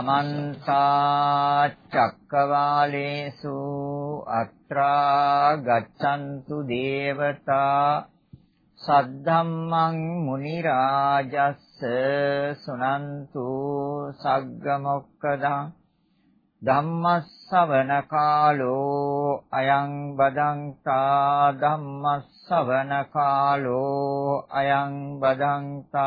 समन्ता चक्रवालेषु अत्रा गच्छन्तु देवता सद्धम्मं मुनिराजस्य सुनन्तु सग्गमोक्कदा ධම්මස්සවන කාලෝ අයං බදන්තා ධම්මස්සවන කාලෝ අයං බදන්තා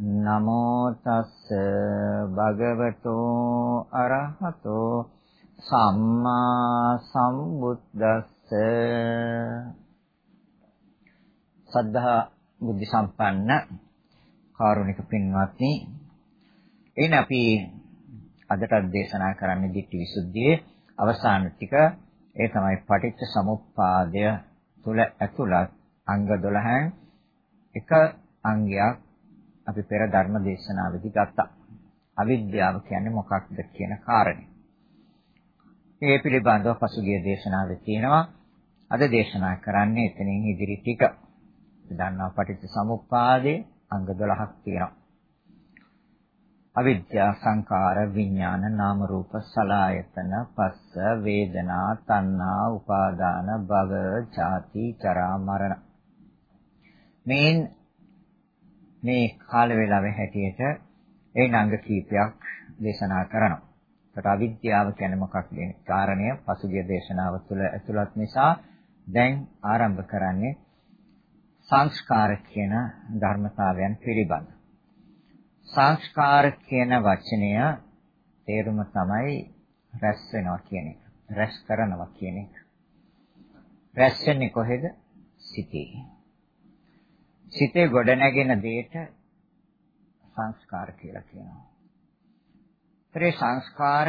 නමෝ තස්ස භගවතෝ අරහතෝ සම්මා සම්බුද්දස්ස. සද්ධා බුද්ධ සම්පන්න කාරුණික පින්වත්නි එින අපි අදටත් දේශනා කරන්නේ ditthi visuddhiයේ අවසාන ටික. ඒ තමයි පටිච්ච සමුප්පාදය තුල ඇතුළත් අංග 12න් එක අංගයක් අපි පෙර ධර්ම දේශනාවේදී ගත්තා. අවිද්‍යාව කියන්නේ මොකක්ද කියන කාරණේ. මේ පිළිබඳව පසුගිය දේශනාවේ තියෙනවා. අද දේශනා කරන්නේ එතනින් ඉදිරි ටික. දන්නවා පටිච්ච සමුප්පාදේ අංග 12ක් තියෙනවා. අවිද්‍යා සංකාර විඥාන නාම රූප සලායතන පස්ස වේදනා තණ්හා උපාදාන භව ජාති ජරා මරණ මේ මේ කාල වේලාවේ හැටියට ඒ නංග කීපයක් දේශනා කරනවා. ඒකට අවිද්‍යාව කියන්නේ මොකක්ද? කාරණය පසුගිය දේශනාව තුළ ඇතුළත් නිසා දැන් ආරම්භ කරන්නේ සංස්කාර කියන ධර්මතාවයන් පිළිබඳ. සංස්කාර කියන වචනය තේරුම තමයි රැස් වෙනවා කියන එක. රැස් කරනවා කියන එක. රැස් වෙන්නේ කොහෙද? සිතේ. සිතේ ගොඩනැගෙන දෙයට සංස්කාර කියලා කියනවා. ඒ සංස්කාර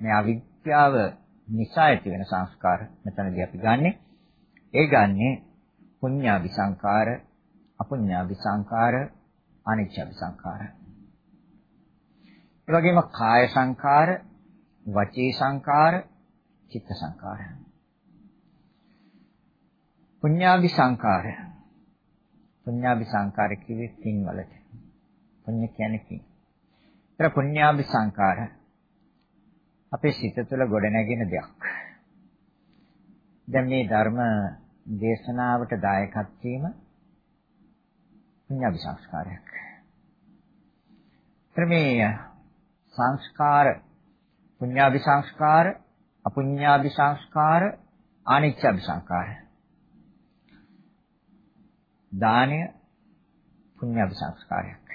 මේ අවිද්‍යාව නිසා ඇති වෙන සංස්කාර මෙතනදී අපි ගන්නෙ. ඒ ගන්නෙ පුඤ්ඤාභි සංකාර, අපුඤ්ඤාභි සංකාර, අනිච්ච සංඛාර. ඒ වගේම කාය සංඛාර, වචී සංඛාර, චිත්ත සංඛාර. පුඤ්ඤාභි සංඛාර. පුඤ්ඤාභි සංඛාර කිව්වේ පින් වලට. පුඤ්ඤ කියන්නේ පින්. ඒතර පුඤ්ඤාභි සංඛාර අපේ සිත තුළ ගොඩනැගෙන දෙයක්. දැන් මේ ධර්ම දේශනාවට දායකත්වීම පුඤ්ඤාභි සංස්කාරයක්. ක්‍රමේ සංස්කාර පුඤ්ඤාභි සංස්කාර අපුඤ්ඤාභි සංස්කාර අනිච්චාභි සංස්කාර දානය පුඤ්ඤාභි සංස්කාරයක්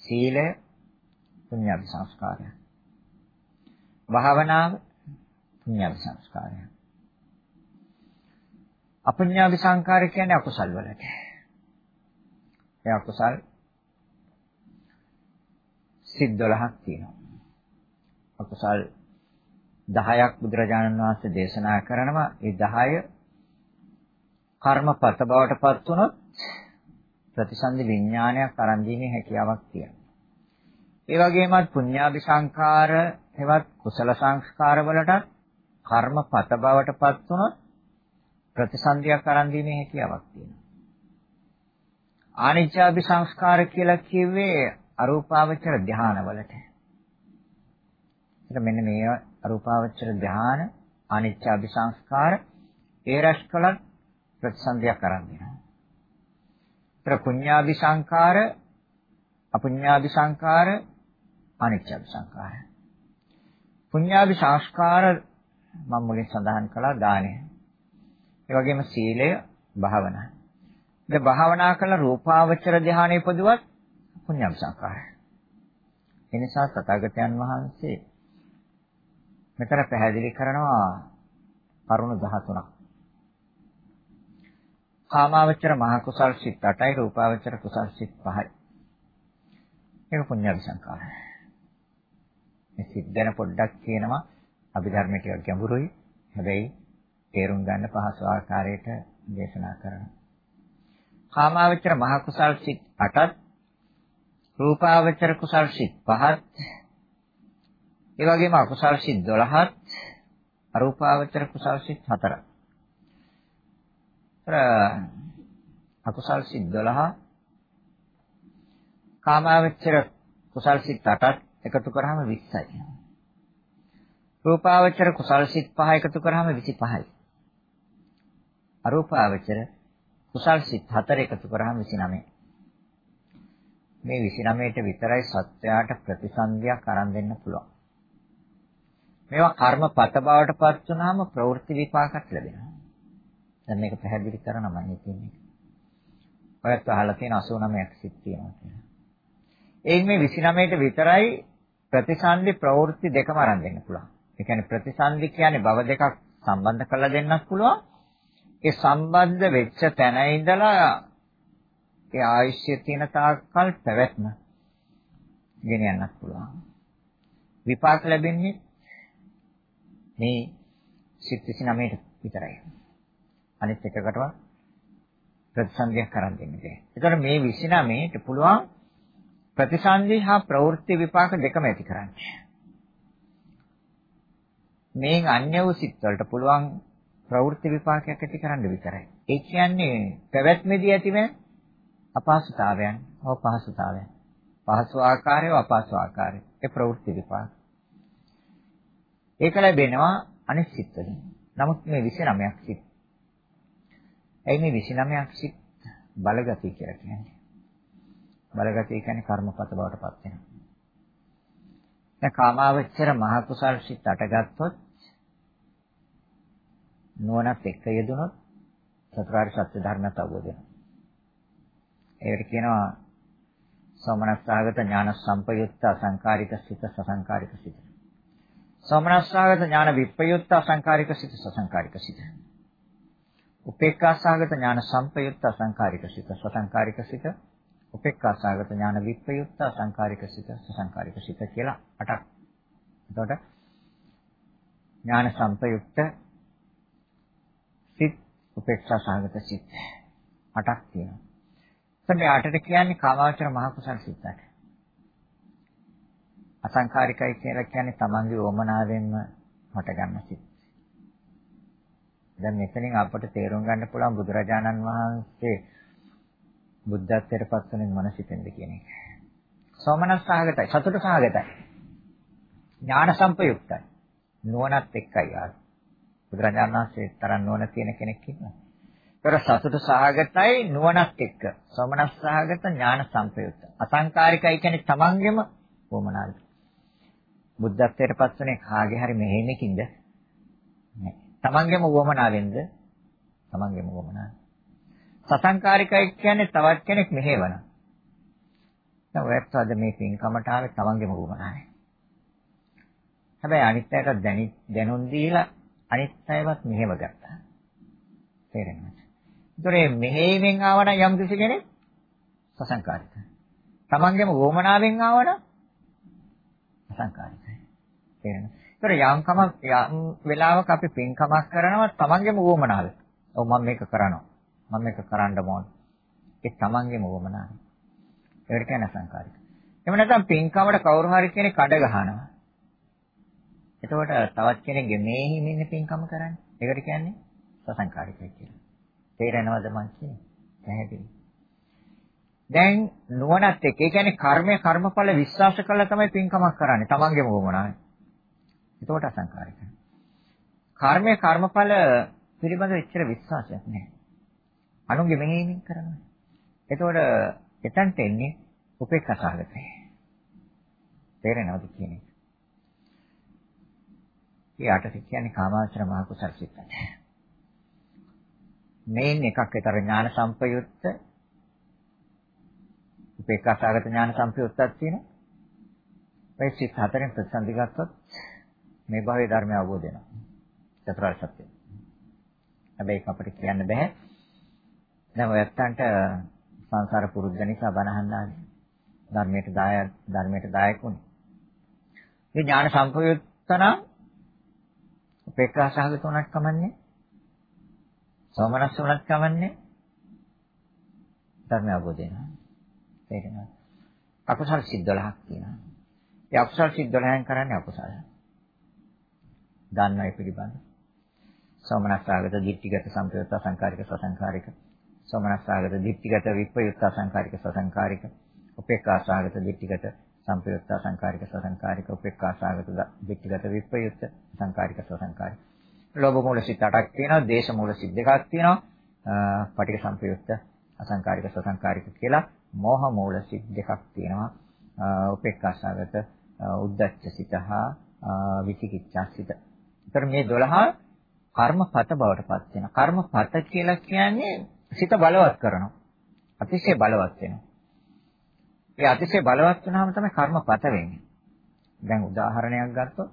සීලය පුඤ්ඤාභි සංස්කාරයක් භාවනාව පුඤ්ඤාභි සංස්කාරයක් අපුඤ්ඤාභි සංස්කාර කියන්නේ අකුසල් වලට ඒ අකුසල් සිත් 12ක් තියෙනවා. අකුසල් 10ක් බුදුරජාණන් වහන්සේ දේශනා කරනවා. ඒ 10 කර්මපත බවට පත් වුණොත් ප්‍රතිසන්දි විඥානයක් අරන් දීමේ හැකියාවක් තියෙනවා. ඒ වගේමත් පුඤ්ඤාභි සංඛාර හෙවත් කුසල සංස්කාර වලට කර්මපත බවට පත් වුණොත් ප්‍රතිසන්දියක් අරන් දීමේ හැකියාවක් තියෙනවා. ආනිච්චාභි සංස්කාර කියලා කිව්වේ අරූපාවචර ධානවලට. ඒක මෙන්න මේ අරූපාවචර ධාන අනිච්චාභි සංස්කාර ඒ රැස්කලක් ප්‍රතිසන්දියක් කරන් දෙනවා. ඒතර පුඤ්ඤාභි සංස්කාර අපුඤ්ඤාභි සංස්කාර අනිච්චාභි සංස්කාර. පුඤ්ඤාභි සංස්කාර මම මුලින් සඳහන් කළා දානය. ඒ වගේම සීලය භාවනාව. දැන් භාවනා කළ රූපාවචර ධානය පොදුවත් පුඤ්ඤම් සංකාරය. ඒ නිසා තථාගතයන් වහන්සේ මෙතන පැහැදිලි කරනවා කරුණ 13ක්. කාමාවචර මහ කුසල් සිත් 8යි රූපාවචර කුසල් සිත් 5යි. ඒක පුඤ්ඤාභි සංකාරය. මේ සිත් ගැන පොඩ්ඩක් කියනවා අභිධර්ම ටිකක් ගැඹුරුයි. හැබැයි තේරුම් ගන්න පහසු ආකාරයට දේශනා කරනවා. කාමාවචර මහ කුසල් සිත් 8ත් රූපාවචර කුසල් සිත් 5ත් ඒ වගේම අකුසල් සිත් 12ත් අරූපාවචර කුසල් සිත් 4ක්. අකුසල් සිත් 12 කාමාවචර කුසල් සිත් 8ත් එකතු කරාම 20යි. රූපාවචර කුසල් සිත් 5 එකතු කරාම 25යි. අරූපාවචර කුසල් සිත් 4 එකතු කරාම 29යි. මේ 29ට විතරයි සත්‍යයට ප්‍රතිසන්දියක් අරන් දෙන්න පුළුවන්. මේවා කර්මපත බවට පත් වුනහම ප්‍රවෘත්ති විපාකත් ලැබෙනවා. දැන් මේක පැහැදිලි කරනම මම කියන්නේ. ඔයත් අහලා තියෙන 89ක් සිත් තියෙනවා කියලා. එයින් මේ 29ට විතරයි ප්‍රතිසන්දි ප්‍රවෘත්ති දෙකම අරන් දෙන්න පුළුවන්. ඒ කියන්නේ ප්‍රතිසන්දි කියන්නේ භව දෙකක් සම්බන්ධ කරලා දෙන්නත් පුළුවන්. ඒ සම්බන්ධ වෙච්ච තැන ඉඳලා ඒ ආයශ්‍ය තියෙන තාක්කල් පැවැත්ම ගෙන යන්නත් පුළුවන්. විපාක ලැබෙන්නේ මේ සිත් 29ට විතරයි. අනිත් එකකටවත් ප්‍රතිසන්දියක් කරන් දෙන්නේ නැහැ. ඒතකොට මේ 29ට පුළුවන් ප්‍රතිසන්දි හා ප්‍රවෘත්ති විපාක දෙකම ඇති කරන්නේ. මේන් අන්‍ය වූ සිත් වලට පුළුවන් ප්‍රවෘත්ති විපාකයක් ඇති කරන්න විතරයි. ඒ කියන්නේ පැවැත්මේදී ඇතිවෙන අපහසුතාවයන්, අපහසුතාවයන්. පහසු ආකාරය, අපහසු ආකාරය. ඒ ප්‍රවෘත්ති විපාක. ඒක ලැබෙනවා අනිත් සිත් වලින්. නමුත් මේ 29ක් සිත්. එයි මේ 29ක් සිත් බලගතිය කියලා කියන්නේ. බලගතිය කියන්නේ කර්මපත බවට පත් වෙනවා. දැන් කාමාවචර මහ කුසල් සිත් අට ගත්තොත් නුවණත් එක්ක යෙදුනොත් චතුරාර්ය සත්‍ය ධර්මයට අවබෝධ වෙනවා. ඒකට කියනවා සෝමනස්සාගත ඥාන සම්පයුක්ත අසංකාරික සිත සසංකාරික සිත. සෝමනස්සාගත ඥාන විප්පයුක්ත අසංකාරික සිත සසංකාරික සිත. උපේක්ඛාසාගත ඥාන සම්පයුක්ත අසංකාරික සිත සසංකාරික සිත උපේක්ඛාසාගත ඥාන විප්‍රයුක්ත අසංකාරික සිත සසංකාරික සිත කියලා අටක්. එතකොට ඥාන සම්පයුක්ත සිත් උපේක්ෂාසාගත සිත් අටක් තියෙනවා. එතකොට මේ අටට කියන්නේ කාමාවචර මහ කුසල සිතක්. අසංකාරිකයි කියලා කියන්නේ තමන්ගේ ඕමනාවෙන්ම හට ගන්න සිත්. දැන් මෙතනින් අපට තේරුම් ගන්න පුළුවන් බුදුරජාණන් වහන්සේ බුද්ධත්වයට පත් වෙන මොන සිතෙන්ද කියන එක. සෝමනස් සහගතයි, සතුට සහගතයි. ඥාන සම්පයුක්තයි. නුවණත් එක්කයි ආ. බුදුරජාණන් වහන්සේ තරම් නුවණ තියෙන කෙනෙක් ඉන්නවා. ඒතර සතුට සහගතයි නුවණත් එක්ක. සෝමනස් සහගත ඥාන සම්පයුක්ත. අසංකාරිකයි කියන්නේ තමන්ගෙම වමනාවයි. බුද්ධත්වයට පත් වෙන කාගේ හරි මෙහෙණකින්ද? නෑ. තමන්ගෙම වමනාවෙන්ද? තමන්ගෙම වමනාවෙන්. සසංකාරිකයි කියන්නේ තවත් කෙනෙක් මෙහෙවන. දැන් ඔයත් අද මේ පින්කමට ආවේ තමන්ගේම වුණානේ. හැබැයි අනිත් අයට දැනි දැනුම් දීලා අනිත් අයවත් මෙහෙව ගත්තා. තේරෙනවද? ඒතරේ මෙහෙයමින් ආවනම් යම් කිසි කෙනෙක් සසංකාරිකයි. තමන්ගේම වොමනාවෙන් ආවනම් අසංකාරිකයි. තේරෙනවද? ඒතර යම් කමක් යම් වෙලාවක අපි පින්කමක් කරනවා තමන්ගේම වොමනාවෙන්. ඔව් මම මේක කරනවා. මම මේක කරන්න ඕන. ඒ තමන්ගේම වමනාව. ඒකට කියන්නේ අසංකාරික. එහෙම නැත්නම් පින්කමට කවුරු හරි කෙනෙක් කඩ ගහනවා. එතකොට තවත් කෙනෙක්ගේ මේ හිමින් පින්කම කරන්නේ. ඒකට කියන්නේ සසංකාරිකයි කියලා. තේරෙනවද මං කියන්නේ? පැහැදිලි. දැන් නුවණත් එක්ක ඒ කියන්නේ කර්මය කර්මඵල විශ්වාස කරලා තමයි පින්කමක් කරන්නේ. තමන්ගේම වමනාව. එතකොට අසංකාරිකයි. කර්මය කර්මඵල පිළිබඳව එච්චර විශ්වාසයක් නැහැ. අනුන්ගේ මෙහෙයමින් කරනවා. එතකොට එතනට එන්නේ උපේක්ෂා සහගතයි. තේරෙනවද කියන්නේ? ඒ අටට කියන්නේ කාමාචර මහ කුසල් සිත්. මේන් එකක් විතර ඥාන සම්පයුක්ත උපේක්ෂා සහගත ඥාන සම්පයුක්තක් තියෙනවා. මේ සිත් හතරෙන් ප්‍රතිසන්දි ගත්තොත් මේ භවයේ ධර්මය අවබෝධ වෙනවා. චතුරාර්ය සත්‍ය. හැබැයි ඒක අපිට කියන්න බෑ. දැන් ඔයත්තන්ට සංසාර පුරුද්ද නිසා බණ අහන්න ආවේ. ධර්මයට දාය ධර්මයට දායකුනේ. මේ ඥාන සම්පයුත්තන උපේක්ඛා සහගත උනත් කමන්නේ. සෝමනස්ස උනත් කමන්නේ. ධර්ම අවබෝධ වෙනවා. තේරෙනවද? අකුසල් සිත් 12ක් තියෙනවා. ඒ අකුසල් සිත් 12න් කරන්නේ අකුසල. දන්නයි පිළිබඳ. සෝමනස්සාගත දිට්ඨිගත සම්පයුත්ත සංකාරික සසංකාරික. සෝමනස්සාගත දිට්ඨිගත විප්පයුත්ත සංකාරික සසංකාරික. උපේක්ඛාසාගත දිට්ඨිගත සම්පයුත්ත සංකාරික සසංකාරික. උපේක්ඛාසාගත දිට්ඨිගත විප්පයුත්ත සංකාරික සසංකාරික. ලෝභ මූල සිත් 8ක් තියෙනවා, දේශ මූල සිත් දෙකක් තියෙනවා. පටික සම්පයුත්ත අසංකාරික සසංකාරික කියලා මෝහ මූල සිත් දෙකක් තියෙනවා. උපේක්ඛාසාගත උද්දච්ච සිත හා විචිකිච්ඡා සිත. ඒතර මේ 12 කර්මපත බවට පත් වෙනවා. කර්මපත කියලා කියන්නේ සිත බලවත් කරනවා. අතිශය බලවත් වෙනවා. ඒ අතිශය බලවත් වුණාම තමයි කර්මපත වෙන්නේ. දැන් උදාහරණයක් ගත්තොත්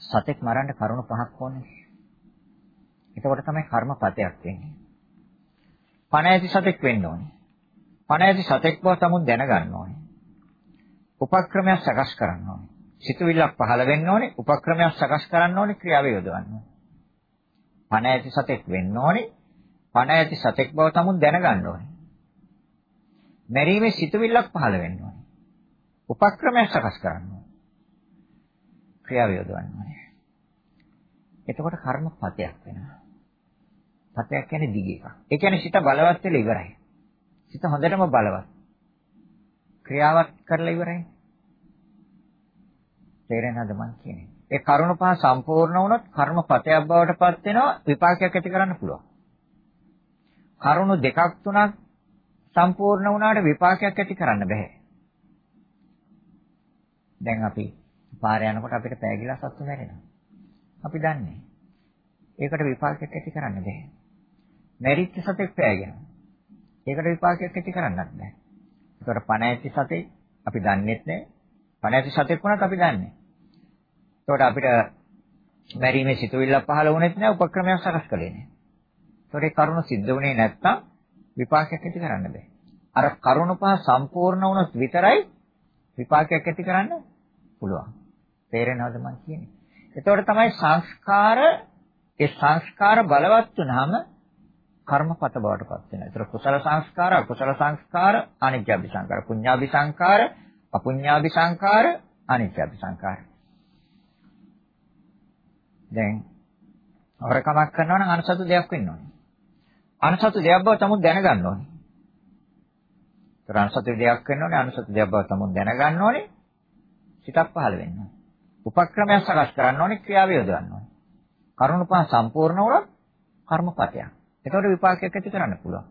සතෙක් මරන්න කරුණු පහක් ඕනේ. එතකොට තමයි කර්මපතයක් වෙන්නේ. පණ ඇති සතෙක් වෙන්න ඕනේ. පණ ඇති සතෙක් බව තමුන් දැනගන්න ඕනේ. උපක්‍රමයක් සකස් කරන්න ඕනේ. සිතුවිල්ලක් පහළ වෙන්න ඕනේ. උපක්‍රමයක් සකස් කරන්න ඕනේ. ක්‍රියාව යොදවන්න ඕනේ. පණ ඇති සතෙක් වෙන්න ඕනේ. පණ ඇති සතෙක් බව තමුන් දැනගන්න ඕනේ. මැරීමේ සිතුවිල්ලක් පහළ වෙන්න ඕනේ. උපක්‍රමයක් සකස් කරන්න ඕනේ. ක්‍රියාව යොදවන්න ඕනේ. එතකොට කර්ම පතයක් වෙනවා. පතයක් කියන්නේ දිග එකක්. ඒ කියන්නේ සිත බලවත් වෙලා ඉවරයි. සිත හොඳටම බලවත්. ක්‍රියාවක් කරලා ඉවරයි. තේරෙනවද මං කියන්නේ? ඒ කරුණ පහ සම්පූර්ණ වුණොත් කර්මපතයක් බවට පත් වෙනවා විපාකයක් ඇති කරන්න පුළුවන්. කරුණු දෙකක් තුනක් සම්පූර්ණ වුණාට විපාකයක් ඇති කරන්න බෑ. දැන් අපි පාරේ යනකොට අපිට පෑගිලා සත්තු මැරෙනවා. අපි දන්නේ. ඒකට විපාකයක් ඇති කරන්න බෑ. මැරිච්ච සතෙක් පෑගෙනවා. ඒකට විපාකයක් ඇති කරන්නත් බෑ. ඒකට පණ ඇති සතේ අපි දන්නේත් නෑ. පණ ඇති සතෙක් වුණත් අපි දන්නේ. ඒකට අපිට මැරීමේ සිතුවිල්ල පහළ වුණෙත් නෑ උපක්‍රමයක් සකස් කළේ නෑ. ඒකට ඒ කරුණ සිද්ධ වුණේ නැත්තම් විපාකයක් ඇති කරන්න බෑ. අර කරුණ පහ සම්පූර්ණ වුණොත් විතරයි විපාකයක් ඇති කරන්න පුළුවන්. තේරෙනවද මම කියන්නේ? එතකොට තමයි සංස්කාර ඒ සංස්කාර බලවත් වුනහම කර්මපත බවට පත් වෙනවා. ඒතර කුසල සංස්කාර, අකුසල සංස්කාර, අනිත්‍යභි සංස්කාර, පුඤ්ඤාභි සංස්කාර, අපුඤ්ඤාභි සංස්කාර, අනිත්‍යභි සංස්කාර. දැන් හොරකමක් කරනවා නම් අනසතු දෙයක් වෙන්න ඕනේ. අනසතු දෙයක් බව තමුන් දැනගන්න ඕනේ. ඒතර අනසතු දෙයක් වෙන්න ඕනේ, අනසතු දෙයක් බව තමුන් දැනගන්න ඕනේ. සිතක් පහළ වෙන්න ඕනේ. උපක්‍රමයක් සකස් කරන්න ඕනේ, ක්‍රියාව යොදවන්න ඕනේ. කරුණ පහ සම්පූර්ණ වුණොත් කර්මපතයක්. ඒතකොට විපාකයක් ඇති කරන්න පුළුවන්.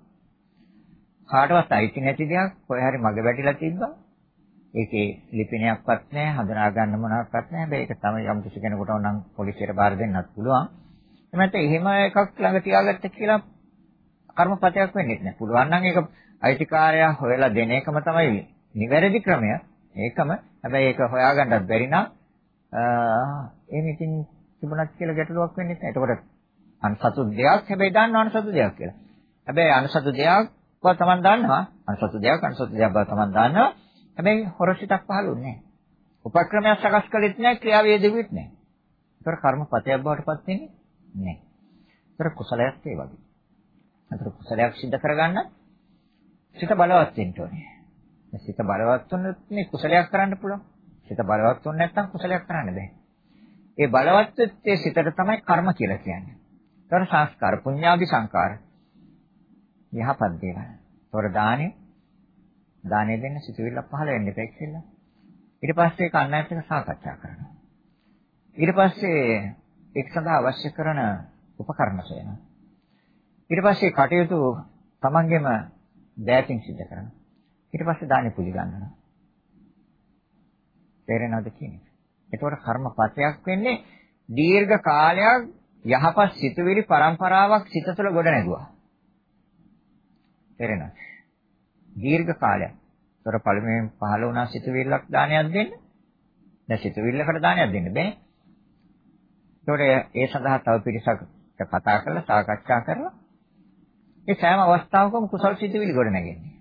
කාටවත් අයිති නැති දෙයක් කොහේ හරි මග වැටිලා තිබ්බා. ඒකේ ලිපිනයක්වත් නැහැ, හඳුනා ගන්න මොනවත්වත් නැහැ. හැබැයි ඒක තමයි යම් කිසි කෙනෙකුට නම් පොලිසියට බාර දෙන්නත් පුළුවන්. එමෙත් එහෙම එකක් ළඟ තියාගත්ත කියලා කර්මපතයක් වෙන්නේ නැහැ. පුළුවන් නම් ඒක අයිතිකාරයා හොයලා දෙන එකම තමයි නිවැරදි ක්‍රමය. ඒකම හැබැයි ඒක හොයාගන්නත් බැරි නම් එහෙම ඉතින් තිබුණත් කියලා ගැටලුවක් වෙන්නේ නැහැ. එතකොට අන්සතු දෙයක් හැබැයි දන්නවා අන්සතු දෙයක් කියලා. හැබැයි අන්සතු දෙයක් බව තමන් දන්නවා. අන්සතු දෙයක් අන්සතු දෙයක් බව තමන් දන්නවා. හැබැයි හොරසිතක් පහළුන්නේ නැහැ. උපක්‍රමයක් සකස් කළෙත් නැහැ, ක්‍රියාවේ දෙවිත් නැහැ. ඒතර කර්මපතයක් බවට පත් වෙන්නේ නැහැ. ඒතර කුසලයක් ඒ වගේ. ඒතර කුසලයක් සිද්ධ කරගන්න සිත බලවත් වෙන්න ඕනේ. සිත බලවත් වුණොත් මේ කුසලයක් කරන්න පුළුවන්. සිත බලවත් වුණ නැත්නම් කුසලයක් කරන්න බෑ. ඒ බලවත් වෙච්ච සිතට තමයි කර්ම කියලා කියන්නේ. ඒතර සංස්කාර පුඤ්ඤාභි සංකාර. යහපත් දේවල්. ඒතර දානේ දානේ දෙන්න සිතුවිල්ල පහළ වෙන්න එපා කියලා. ඊට පස්සේ කන්නත් එක්ක සාකච්ඡා කරනවා. ඊට පස්සේ ඒක සඳහා අවශ්‍ය කරන උපකරණ සොයනවා. ඊට පස්සේ කටයුතු තමන්ගෙම දෑතින් සිදු කරනවා. ඊට පස්සේ දානේ පිළිගන්නවා. තේරෙනවද කියන්නේ? එතකොට කර්මපතයක් වෙන්නේ දීර්ඝ කාලයක් යහපත් සිතුවිලි පරම්පරාවක් සිත තුළ ගොඩ නැගුවා. තේරෙනවද? දීර්ඝ කාලයක්. ඒතර පළමුවෙන් පහළ වුණා සිතුවිල්ලක් දානයක් දෙන්න. දැන් සිතුවිල්ලකට දානයක් දෙන්න බෑ. ඒතකොට ඒ සඳහා තව පිරිසක් කතා කරලා සාකච්ඡා කරලා ඒ සෑම අවස්ථාවකම කුසල් සිතුවිලි ගොඩ නැගෙන්නේ.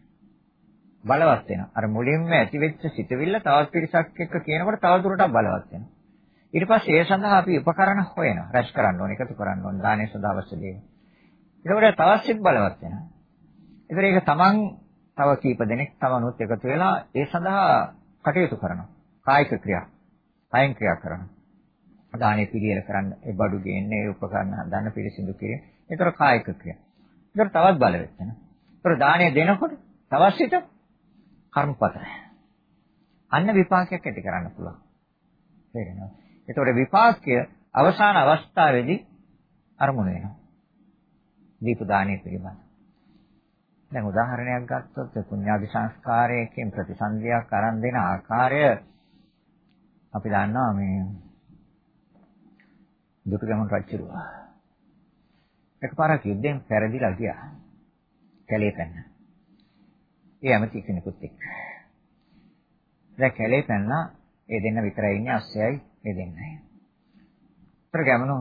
බලවත් වෙනවා. අර මුලින්ම ඇතිවෙච්ච සිතවිල්ල තවත් පිරිසක් එක්ක කියනකොට තව දුරටත් බලවත් වෙනවා. ඊට පස්සේ ඒ සඳහා අපි උපකරණ හොයනවා. රැස් කරන්න ඕනේ, එකතු කරන්න ඕනේ, දානේ සඳහා අවශ්‍ය දේ. ඒකට තවත් සිත් බලවත් වෙනවා. ඒතර ඒක තමන් තව කීප දෙනෙක් තමනුත් එකතු වෙලා ඒ සඳහා කටයුතු කරනවා. කායික ක්‍රියා. කයින් ක්‍රියා කරනවා. දානේ පිළියෙල කරන්න, ඒ බඩු ගේන්නේ, ඒ උපකරණ හදන්න, පිළිසිඳු කිරීම. ඒතර කායික ක්‍රියා. ඒතර තවත් බලවත් වෙනවා. ඒතර දානේ දෙනකොට තවත් සිත කර්මපත. අන්න විපාකයක් ඇති කරන්න පුළුවන්. තේරෙනවද? ඒතකොට විපාකය අවසාන අවස්ථාවේදී අරමුණ වෙනවා. දීප දානයේ පිළිබඳ. දැන් උදාහරණයක් ගත්තොත් පුණ්‍යාභි සංස්කාරයකින් ප්‍රතිසන්දියක් අරන් දෙන ආකාරය අපි දන්නවා මේ දුටුගැමුණු රජුරුව. එකපාරක් යුද්ධයෙන් පෙරදිලා ගියා. කැලේ පැන්න. ඒ ඇමති කෙනෙකුත් එක්ක. දැන් කැලේ පැනලා ඒ දෙන්න විතරයි ඉන්නේ අස්සයයි ඒ දෙන්නයි. උතර ගැමණු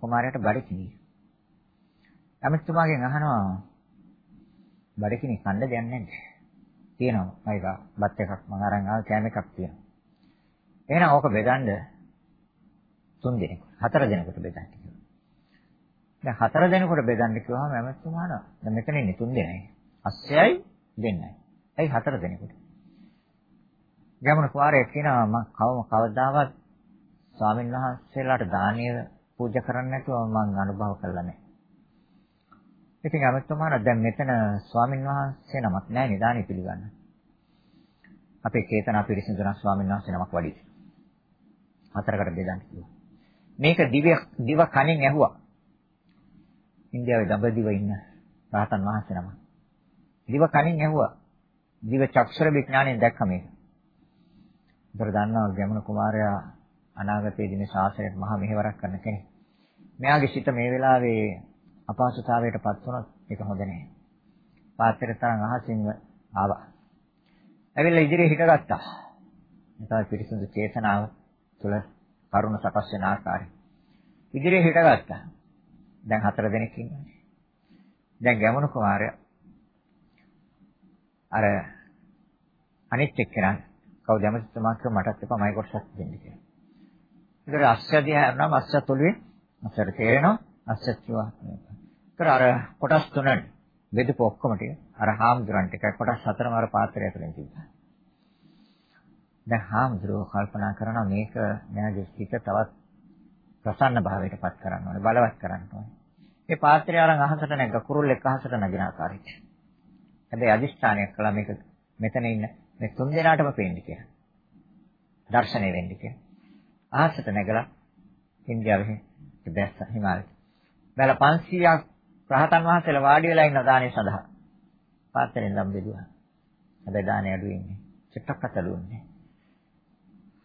කුමාරයාට බඩකිනි. ඇමතිතුමාගෙන් අහනවා බඩකිනි කන්න දෙයක් නැද්ද? තියෙනවා. මයික බත් එකක් මම අරන් ආව කෑම එකක් තියෙනවා. එහෙනම් ඕක බෙදන්න තුන් දිනක් හතර දිනකට බෙදන්න කිව්වා. දැන් හතර දිනකට බෙදන්න කිව්වම ඇමතිතුමාන දැන් මෙතන ඉන්නේ තුන් දිනයි. අස්සයයි දෙන්නයි. ඇයි හතර දිනකට? ගැමුණු කුමාරයෙක් කියනවා මම කවම කවදාවත් ස්වාමීන් වහන්සේලාට දානීය පූජා කරන්න නැතුව මම අනුභව කළා නැහැ. ඉතින් අමතුමාන දැන් මෙතන ස්වාමීන් වහන්සේ නමක් නැහැ නේ දානීය පිළිගන්න. අපේ චේතනා පිරිසිදුන ස්වාමීන් වහන්සේ නමක් වඩි. හතරකට බෙදන්න කිව්වා. මේක දිව දිව කණෙන් ඇහුවා. ඉන්දියාවේ දඹදිව ඉන්න රහතන් වහන්සේ නමක්. දිව කණෙන් ඇහුවා. දිව චක්ෂර විඥාණයෙන් දැක්ක මේක. උතර දන්නවා ගැමුණු කුමාරයා අනාගතයේදී මේ ශාසනයට මහා මෙහෙවරක් කරන කෙනෙක්. මෙයාගේ සිත මේ වෙලාවේ අපහසුතාවයටපත් වුණොත් ඒක හොඳ නැහැ. පාත්‍රය තරම් අහසින්ම ආවා. ඇවිල්ලා ඉදිරියේ හිටගත්තා. එතකොට පිරිසුදු චේතනාව තුළ කරුණ සකස් වෙන ආකාරය. ඉදිරියේ හිටගත්තා. දැන් හතර දෙනෙක් ඉන්නවා. දැන් ගැමුණු කුමාරයා අර අනිත් එක්කෙනා කවුද යමතුමා කිව්ව මටත් එපා මයි කොටසක් දෙන්න කියලා. ඒතර අස්සදිය හැරනම අස්සත් ඔළුවේ අස්සට තේරෙනවා අස්සත් කිව්වා. ඒතර අර කොටස් තුනට බෙදපු ඔක්කොම ටික අර හාමුදුරන් ටික කොටස් හතරම අර පාත්‍රය ඇතුලෙන් තිබ්බා. දැන් හාමුදුරුවෝ කල්පනා කරනවා මේක මෙයාගේ සිත තවත් ප්‍රසන්න භාවයට පත් කරන්න ඕනේ බලවත් කරන්න ඕනේ. මේ පාත්‍රය අරන් අහසට නැග කුරුල්ලෙක් අහසට නගින ආකාරයට. හැබැයි අදිෂ්ඨානයක් කළා මේක මෙතන ඉන්න මේ තුන් දෙනාටම පේන්න කියලා. දර්ශනය වෙන්න කියලා. අහසට නැගලා ඉන්දියාවේ දැස්ස හිමාලය. බැල 500ක් රහතන් වහන්සේලා වාඩි වෙලා ඉන්න දානේ සඳහා. පාත්‍රයෙන් නම් බෙදුවා. හැබැයි දානේ අඩු වෙන්නේ. චුට්ටක් අතලුන්නේ.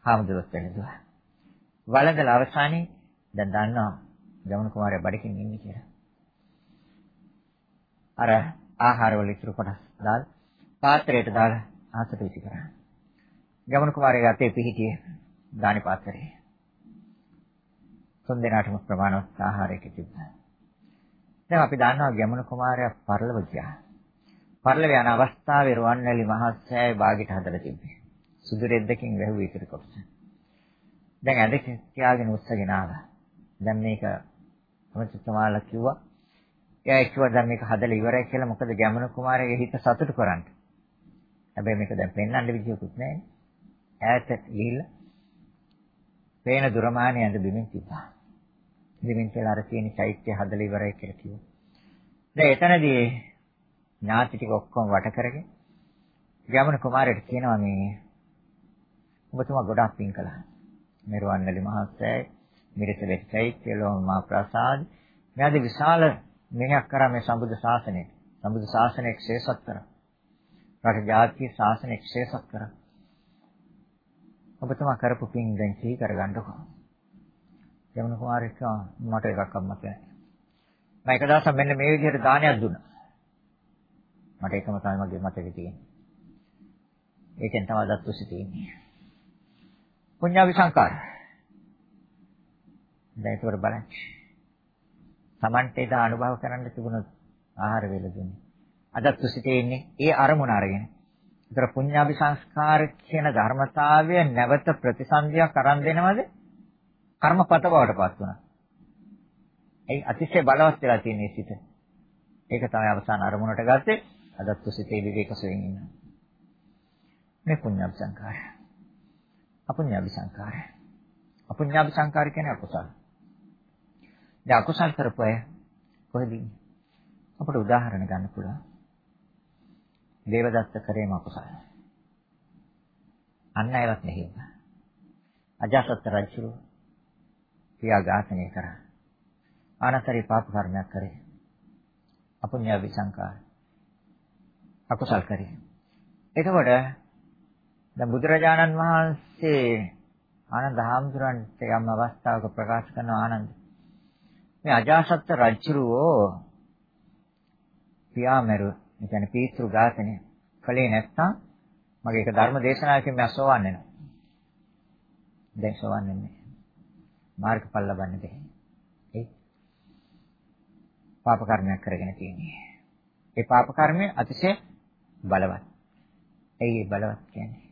හාමුදුරුවෝ වෙනදුවා. වළඳලා අවසානයේ දැන් දන්නවා ගමන කුමාරයා බඩකින් ඉන්නේ කියලා. අර ආහාරවල ඉතුරු කොටස් දාලා පාත්‍රයට දාලා ආසට විසි කරා. ගමන කුමාරයාගේ අතේ පිහිටියේ දානි පාත්‍රය. තුන් දෙනාටම ප්‍රමාණවත් ආහාරයක තිබුණා. දැන් අපි දන්නවා ගමන කුමාරයා පරලව ගියා. පරලව යන අවස්ථාවේ රුවන්වැලි මහත්සෑය ਬਾගෙට හදලා තිබ්බේ. සුදු රෙද්දකින් වැහුව ඉතිරි කොටස. දැන් ඇඳ කියාගෙන උස්සගෙන ආවා. දැන් මේක අමතකමාලා කිව්වා. එයා කිව්වා දැන් මේක හදලා ඉවරයි කියලා මොකද ගැමන කුමාරයාගේ හිත සතුටු කරන්නේ. හැබැයි මේක දැන් පෙන්වන්න විදියකුත් නැහැ. ඈත ගිහිල්ලා පේන දුරමානිය ඇඳ බිමින් තිබ්බා. බිමින් කියලා අර තියෙන චෛත්‍ය හදලා ඉවරයි කියලා කිව්වා. දැන් එතනදී ඥාති ටික ඔක්කොම වට කරගෙන ගමන කුමාරයට කියනවා මේ ඔබතුමා ගොඩාක් පින් කළා. මෙරුවන්වැලි මහත්සෑය, මිරිසවැටි චෛත්‍ය, ලෝම මහා ප්‍රසාද. මෙයාද විශාල මෙහෙයක් කරා මේ සම්බුද්ධ ශාසනය. සම්බුද්ධ ශාසනය ක්ෂේසත් කරා. රට ජාතිය ශාසනය ක්ෂේසත් කරා. ඔබතුමා කරපු පින් දැන් සිහි කරගන්නකො. යමුන කුමාරයෙක් මට එකක් අම්මත නැහැ. මම එක දවසක් මෙන්න මේ විදිහට දානයක් දුන්නා. මට එකම තමයි මගේ මතකේ තියෙන්නේ. ඒකෙන් තමයි දත්තුසි තියෙන්නේ. පුඤ්ඤාවි සංකාර. දැන් ඒකට බලන්න. Tamante da අනුභව කරන්න තිබුණ ආහාර වේල දුන්නේ. අදත් තුසිතේ ඉන්නේ ඒ අරමුණ අරගෙන. ඒතර පුඤ්ඤාභි සංස්කාර කියන ධර්මතාවය නැවත ප්‍රතිසන්දියක් අරන් දෙනවද? කර්මපත බවට පත් වුණා. ඒ අතිශය බලවත් වෙලා තියෙන සිත. ඒක තමයි අවසාන අරමුණට ගත්තේ. අදත් සිතේ විවේක සොයමින් ඉන්නවා. මේ පුඤ්ඤාභි සංකාරය. අපුඤ්ඤාභි සංකාරය. අපුඤ්ඤාභි සංකාර කියන්නේ අකුසල. දැන් අකුසල් කරපු අය කොහෙද ඉන්නේ? අපට උදාහරණ ගන්න පුළුවන්. දේවදත්ත කරේම අකුසල. අන්න ඒවත් නෙහිම. අජාසත් රජු පියා ඝාතනය කරා. ආනතරී පාප කර්මයක් කරේ. අපුඤ්ඤ විසංකාර. අකුසල් කරේ. එතකොට දැන් බුදුරජාණන් වහන්සේ ආනන්ද හාමුදුරන්ට යම් අවස්ථාවක ප්‍රකාශ කරන ආනන්ද මේ අජාසත් රජුරෝ පියා මෙරු ඒ කියන්නේ පීතෘ ඝාතනය කලේ නැත්නම් මගේ ඒක ධර්ම දේශනාවකින් මම සෝවන් වෙනවා. දැන් සෝවන් වෙන්නේ. මාර්ගඵල ලබන්න දෙන්නේ. ඒ පාප කර්මයක් කරගෙන තියෙන්නේ. ඒ පාප කර්මය අතිශය බලවත්. ඇයි බලවත් කියන්නේ?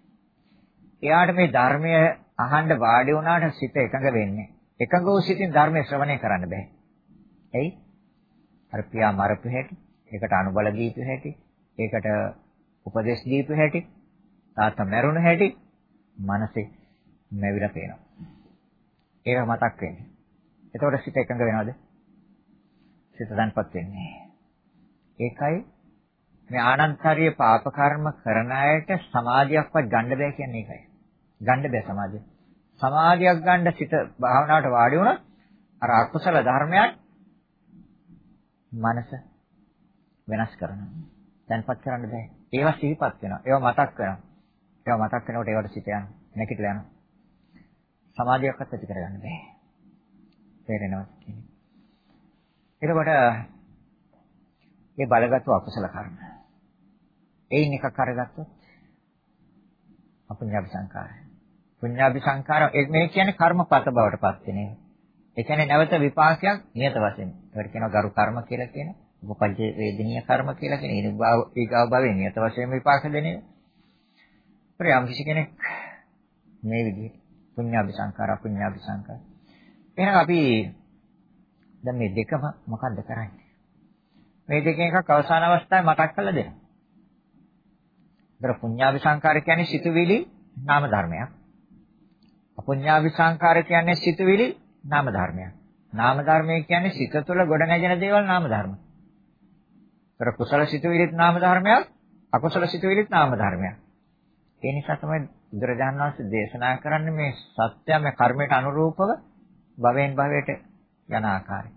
එයාට මේ ධර්මය අහන්න වාඩි වුණාට සිත එකඟ වෙන්නේ. එකඟ වූ සිතින් ධර්මය ශ්‍රවණය කරන්න බෑ. ඇයි? අර පියා මරපු හැටි, ඒකට අනුබල දීපු හැටි, ඒකට උපදේශ දීපු හැටි, තාත්තා මැරුණ හැටි මනසේ මැවිලා පේනවා. ඒක මතක් වෙන්නේ. එතකොට සිත එකඟ වෙනවද? සිත දැන්පත් වෙන්නේ. ඒකයි මේ ආනන්තරීය පාප කර්ම කරන අයට සමාධියක්වත් ගන්න බෑ කියන්නේ ඒකයි. ගන්න බෑ සමාධිය. සමාධියක් ගන්න සිත භාවනාවට වාඩි වුණොත් අර අකුසල ධර්මයන් මනස වෙනස් කරනවා. දැන්පත් කරන්න බෑ. ඒවා සිහිපත් වෙනවා. ඒවා මතක් වෙනවා. ඒවා මතක් වෙනකොට ඒවට සිත යනවා. නැගිටලා යනවා. සමාධියක්වත් ඇති කරගන්න බෑ. තේරෙනවද කියන්නේ? එතකොට මේ බලගත්තු අකුසල කර්ම. එයින් එකක් අරගත්තොත් අපුඤ්ඤාභි සංකාරය. පුඤ්ඤාභි සංකාර මේ කියන්නේ කර්මපත බවට පත් වෙන එක. ඒ කියන්නේ නැවත විපාකයක් නියත වශයෙන්. ඒකට කියනවා ගරු කර්ම කියලා කියන. උපපජ්ජ වේදිනිය කර්ම කියලා කියන. ඊනිභාව ඊගාව භවයේ නියත වශයෙන් විපාක දෙන එක. ප්‍රයම් කිසි කෙනෙක් මේ විදිහට පුඤ්ඤාභි සංකාර අපුඤ්ඤාභි සංකාර. එහෙනම් අපි දැන් මේ දෙකම මොකද්ද කරන්නේ? මේ දෙකෙන් එකක් අවසාන අවස්ථාවේ මතක් කරලා දෙනවා. ඒතර පුඤ්ඤාභි සංකාර කියන්නේ සිතුවිලි නාම ධර්මයක්. අපුඤ්ඤාභි සංකාර කියන්නේ සිතුවිලි නාම ධර්මයක්. නාම ධර්මය කියන්නේ සිත තුළ ගොඩනැගෙන දේවල් නාම ධර්ම. ඒතර කුසල සිතුවිලිත් නාම ධර්මයක්, අකුසල සිතුවිලිත් නාම ධර්මයක්. ඒ නිසා තමයි බුදුරජාණන් වහන්සේ දේශනා කරන්නේ මේ සත්‍යම කර්මයට අනුරූපව භවෙන් භවයට යන ආකාරය.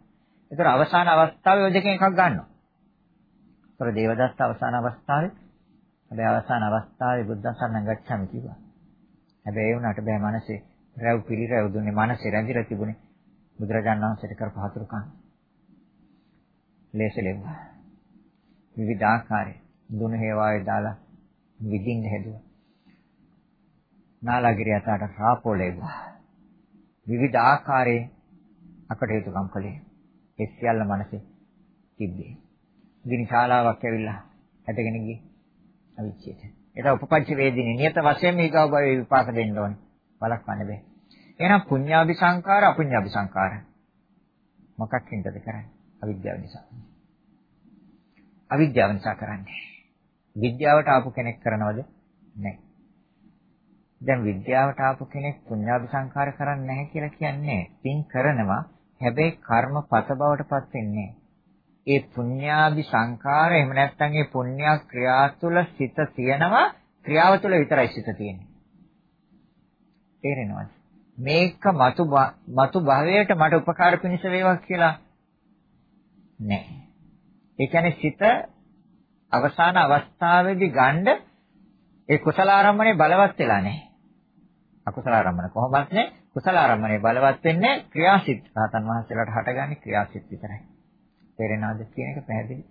ඒතර අවසාන අවස්ථාවේ ඔය දෙකෙන් එකක් ගන්නවා. ඒතර දේවදත්ත අවසාන අවස්ථාවේ හැබැයි අවසාන අවස්ථාවේ බුද්ධ සරණ ගච්ඡාමි කිව්වා. හැබැයි ඒ වුණාට බෑ මනසේ රැව් පිළිරැව් දුන්නේ මනසේ රැඳිලා තිබුණේ බුදුරජාණන් වහන්සේට කරපු හතුරුකම්. ලේසලෙව්වා. විවිධ ආකාරයේ දුන හේවාවේ දාලා විදින්න හැදුවා. නාලගිරිය අතට රාපෝලෙව්වා. විවිධ ආකාරයේ අකටයුතුකම් කළේ. ඒ සියල්ල මනසේ තිබ්බේ. ගිනි ශාලාවක් ඇවිල්ලා ඇටගෙන ගියේ. අවිච්ඡේද. ඒක උපපච්ච වේදිනේ නියත වශයෙන් මේකව භවයේ විපාක දෙන්න ඕනේ. බලක්වන්න බෑ. එහෙනම් පුඤ්ඤාභි සංකාර අපුඤ්ඤාභි සංකාර. මොකක් හින්දාද කරන්නේ? අවිද්‍යාව නිසා. අවිද්‍යාව නිසා කරන්නේ. විද්‍යාවට ආපු කෙනෙක් කරනවද? නැහැ. දැන් විද්‍යාවට ආපු කෙනෙක් පුඤ්ඤාභි සංකාර කරන්නේ නැහැ කියලා කියන්නේ පින් කරනවා. හැබැයි කර්ම පත බවට පත් වෙන්නේ ඒ පුඤ්ඤාභි සංකාර එහෙම නැත්නම් ඒ පුණ්‍ය ක්‍රියා තුළ සිත තියෙනවා. ක්‍රියාව තුළ විතරයි සිත තියෙන්නේ. තේරෙනවද? මේක මතු මතු භවයට මට උපකාර පිණිස වේවා කියලා නෑ ඒ කියන්නේ සිත අවසාන අවස්ථාවේදී ගන්න ඒ කුසල ආරම්භනේ බලවත් වෙලා නැහැ. අකුසල ආරම්මන කොහොමත් නේ කුසල ආරම්මනේ බලවත් වෙන්නේ ක්‍රියාසිත. රහතන් වහන්සේලාට හටගන්නේ ක්‍රියාසිත විතරයි. තේරෙනවද කියන එක පැහැදිලි.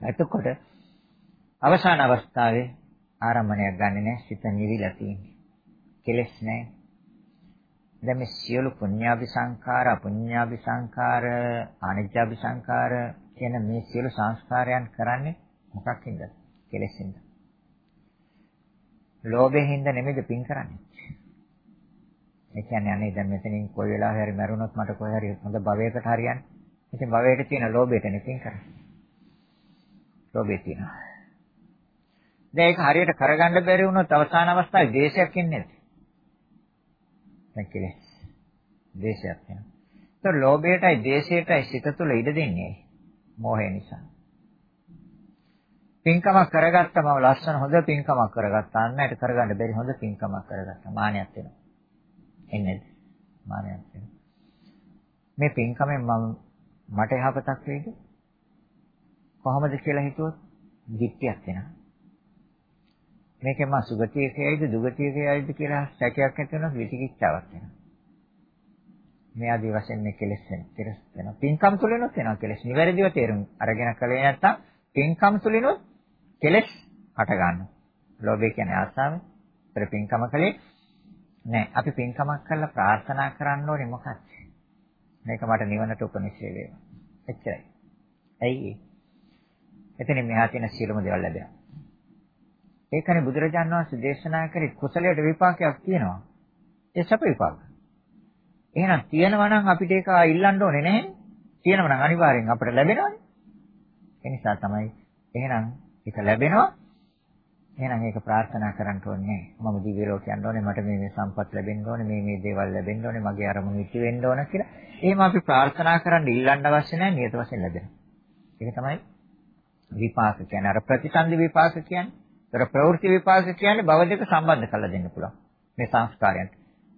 එතකොට අවසාන අවස්ථාවේ ආරම්මණයක් ගන්නෙ නැහැ සිත නිවිලා තියෙන්නේ. කෙලස් නැහැ. දැන් මේ සියලු පුඤ්ඤාභි සංඛාර, අපුඤ්ඤාභි සංඛාර, අනිත්‍යාභි සංඛාර කියන මේ සියලු සංස්කාරයන් කරන්නේ මොකක්ින්ද? කෙලෙසින්ද. ලෝභයෙන් හින්දා නෙමෙයිද පින් කරන්නේ. ඒ කියන්නේ අනේ දැන් මෙතනින් කොයි වෙලාවෙ හරි මැරුණොත් මට කොහේ හරි හොඳ භවයකට හරියන්නේ. ඉතින් භවයට තියෙන ලෝභයට නෙපින් කරන්නේ. ලෝභය තියෙනවා. දැන් ඒක හරියට කරගන්න බැරි වුණොත් අවසාන අවස්ථාවේ ද්වේෂයක් එන්නේ නැති. දැන් කෙලෙස්. ද්වේෂයක් එනවා. ඒතර ලෝභයටයි ද්වේෂයටයි සිත තුළ ඉඩ දෙන්නේ මෝහය නිසා. පින්කමක් කරගත්තම ලස්සන හොඳ පින්කමක් කරගත්තා. අන්නයට කරගන්න බැරි හොඳ පින්කමක් කරගත්තා. මානයක් වෙනවා. එන්නේ මානයක් වෙනවා. මේ පින්කමෙන් මම මට යහපතක් වෙයිද? කොහොමද කියලා හිතුවොත් දික්තියක් වෙනවා. මේකෙන් මා සුගතියකයිද දුගතියකයිද කියලා සැකයක් ඇති වෙනවා විචිකිච්ඡාවක් වෙනවා. මේ ආදී වශයෙන් මේ කෙලෙස් වෙන කෙලෙස් වෙනවා. පින්කම් තුලිනුත් වෙනවා කෙලෙස්. නිවැරදිව තේරුම් අරගෙන කලේ නැත්තම් පින්කම් තුලිනුත් කෙලෙස් හට ගන්නවා. ලෝභය කියන්නේ ආසාව. ඒතර පින්කම කලේ නෑ. අපි පින්කමක් කරලා ප්‍රාර්ථනා කරන්න ඕනේ මොකක්ද? මේක මට නිවනට උපනිශ්‍රේ වේවා. එච්චරයි. ඇයි ඒ? එතනින් මෙහා තියෙන සියලුම දේවල් ලැබෙනවා. ඒකනේ බුදුරජාණන් වහන්සේ දේශනා කරේ කුසලයට විපාකයක් තියෙනවා. ඒ සැප විපාක. එහෙනම් තියෙනවා නම් අපිට ඒක ඉල්ලන්න ඕනේ නැහැ. තියෙනවා නම් අනිවාර්යෙන් අපිට ලැබෙනවානේ. ඒ නිසා තමයි එහෙනම් ඒක ලැබෙනවා. එහෙනම් ඒක ප්‍රාර්ථනා කරන්න ඕනේ මම දිව්‍ය ලෝක යන්න ඕනේ මට මේ මේ සම්පත් ලැබෙන්න ඕනේ මේ මේ දේවල් ලැබෙන්න ඕනේ මගේ අරමුණු ඉටි වෙන්න ඕන කියලා. එහෙම අපි ප්‍රාර්ථනා කරන්න ඉල්ලන්න අවශ්‍ය නැහැ නියත වශයෙන් ලැබෙනවා. ඒක තමයි විපාක කියන්නේ අර ප්‍රතිසන්දි විපාක කියන්නේ. ඒතර ප්‍රවෘත්ති විපාක කියන්නේ භව දෙක සම්බන්ධ කරලා දෙන්න පුළුවන්. මේ සංස්කාරයන්.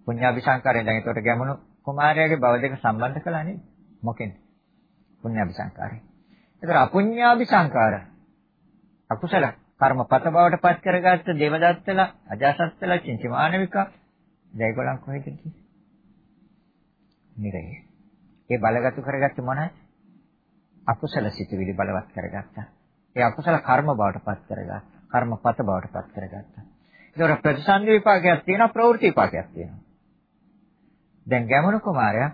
පුඤ්ඤාභි සංකාරයෙන් දැන් ඒකට ගැමුණු කුමාරයාගේ භව දෙක සම්බන්ධ කළා නේද? මොකෙන්ද? පුඤ්ඤාභි සංකාරයෙන්. ඒතර අපුඤ්ඤාභි සංකාර අකුසල කර්මපත බවට පත් කරගත්ත දේවදත්තලා අජාසත්තලා චින්චමානවික ජයගොලන් කොහෙද කිව්වේ? නිරේ. ඒ බලගතු කරගත්තේ මොනවද? අකුසල සිතුවිලි බලවත් කරගත්තා. ඒ අකුසල කර්ම බවට පත් කරගත්තා. කර්මපත බවට පත් කරගත්තා. ඒතකොට ප්‍රතිසන්දි විපාකයක් තියෙනවා ප්‍රවෘත්ති විපාකයක් තියෙනවා. දැන් ගැමුණු කුමාරයා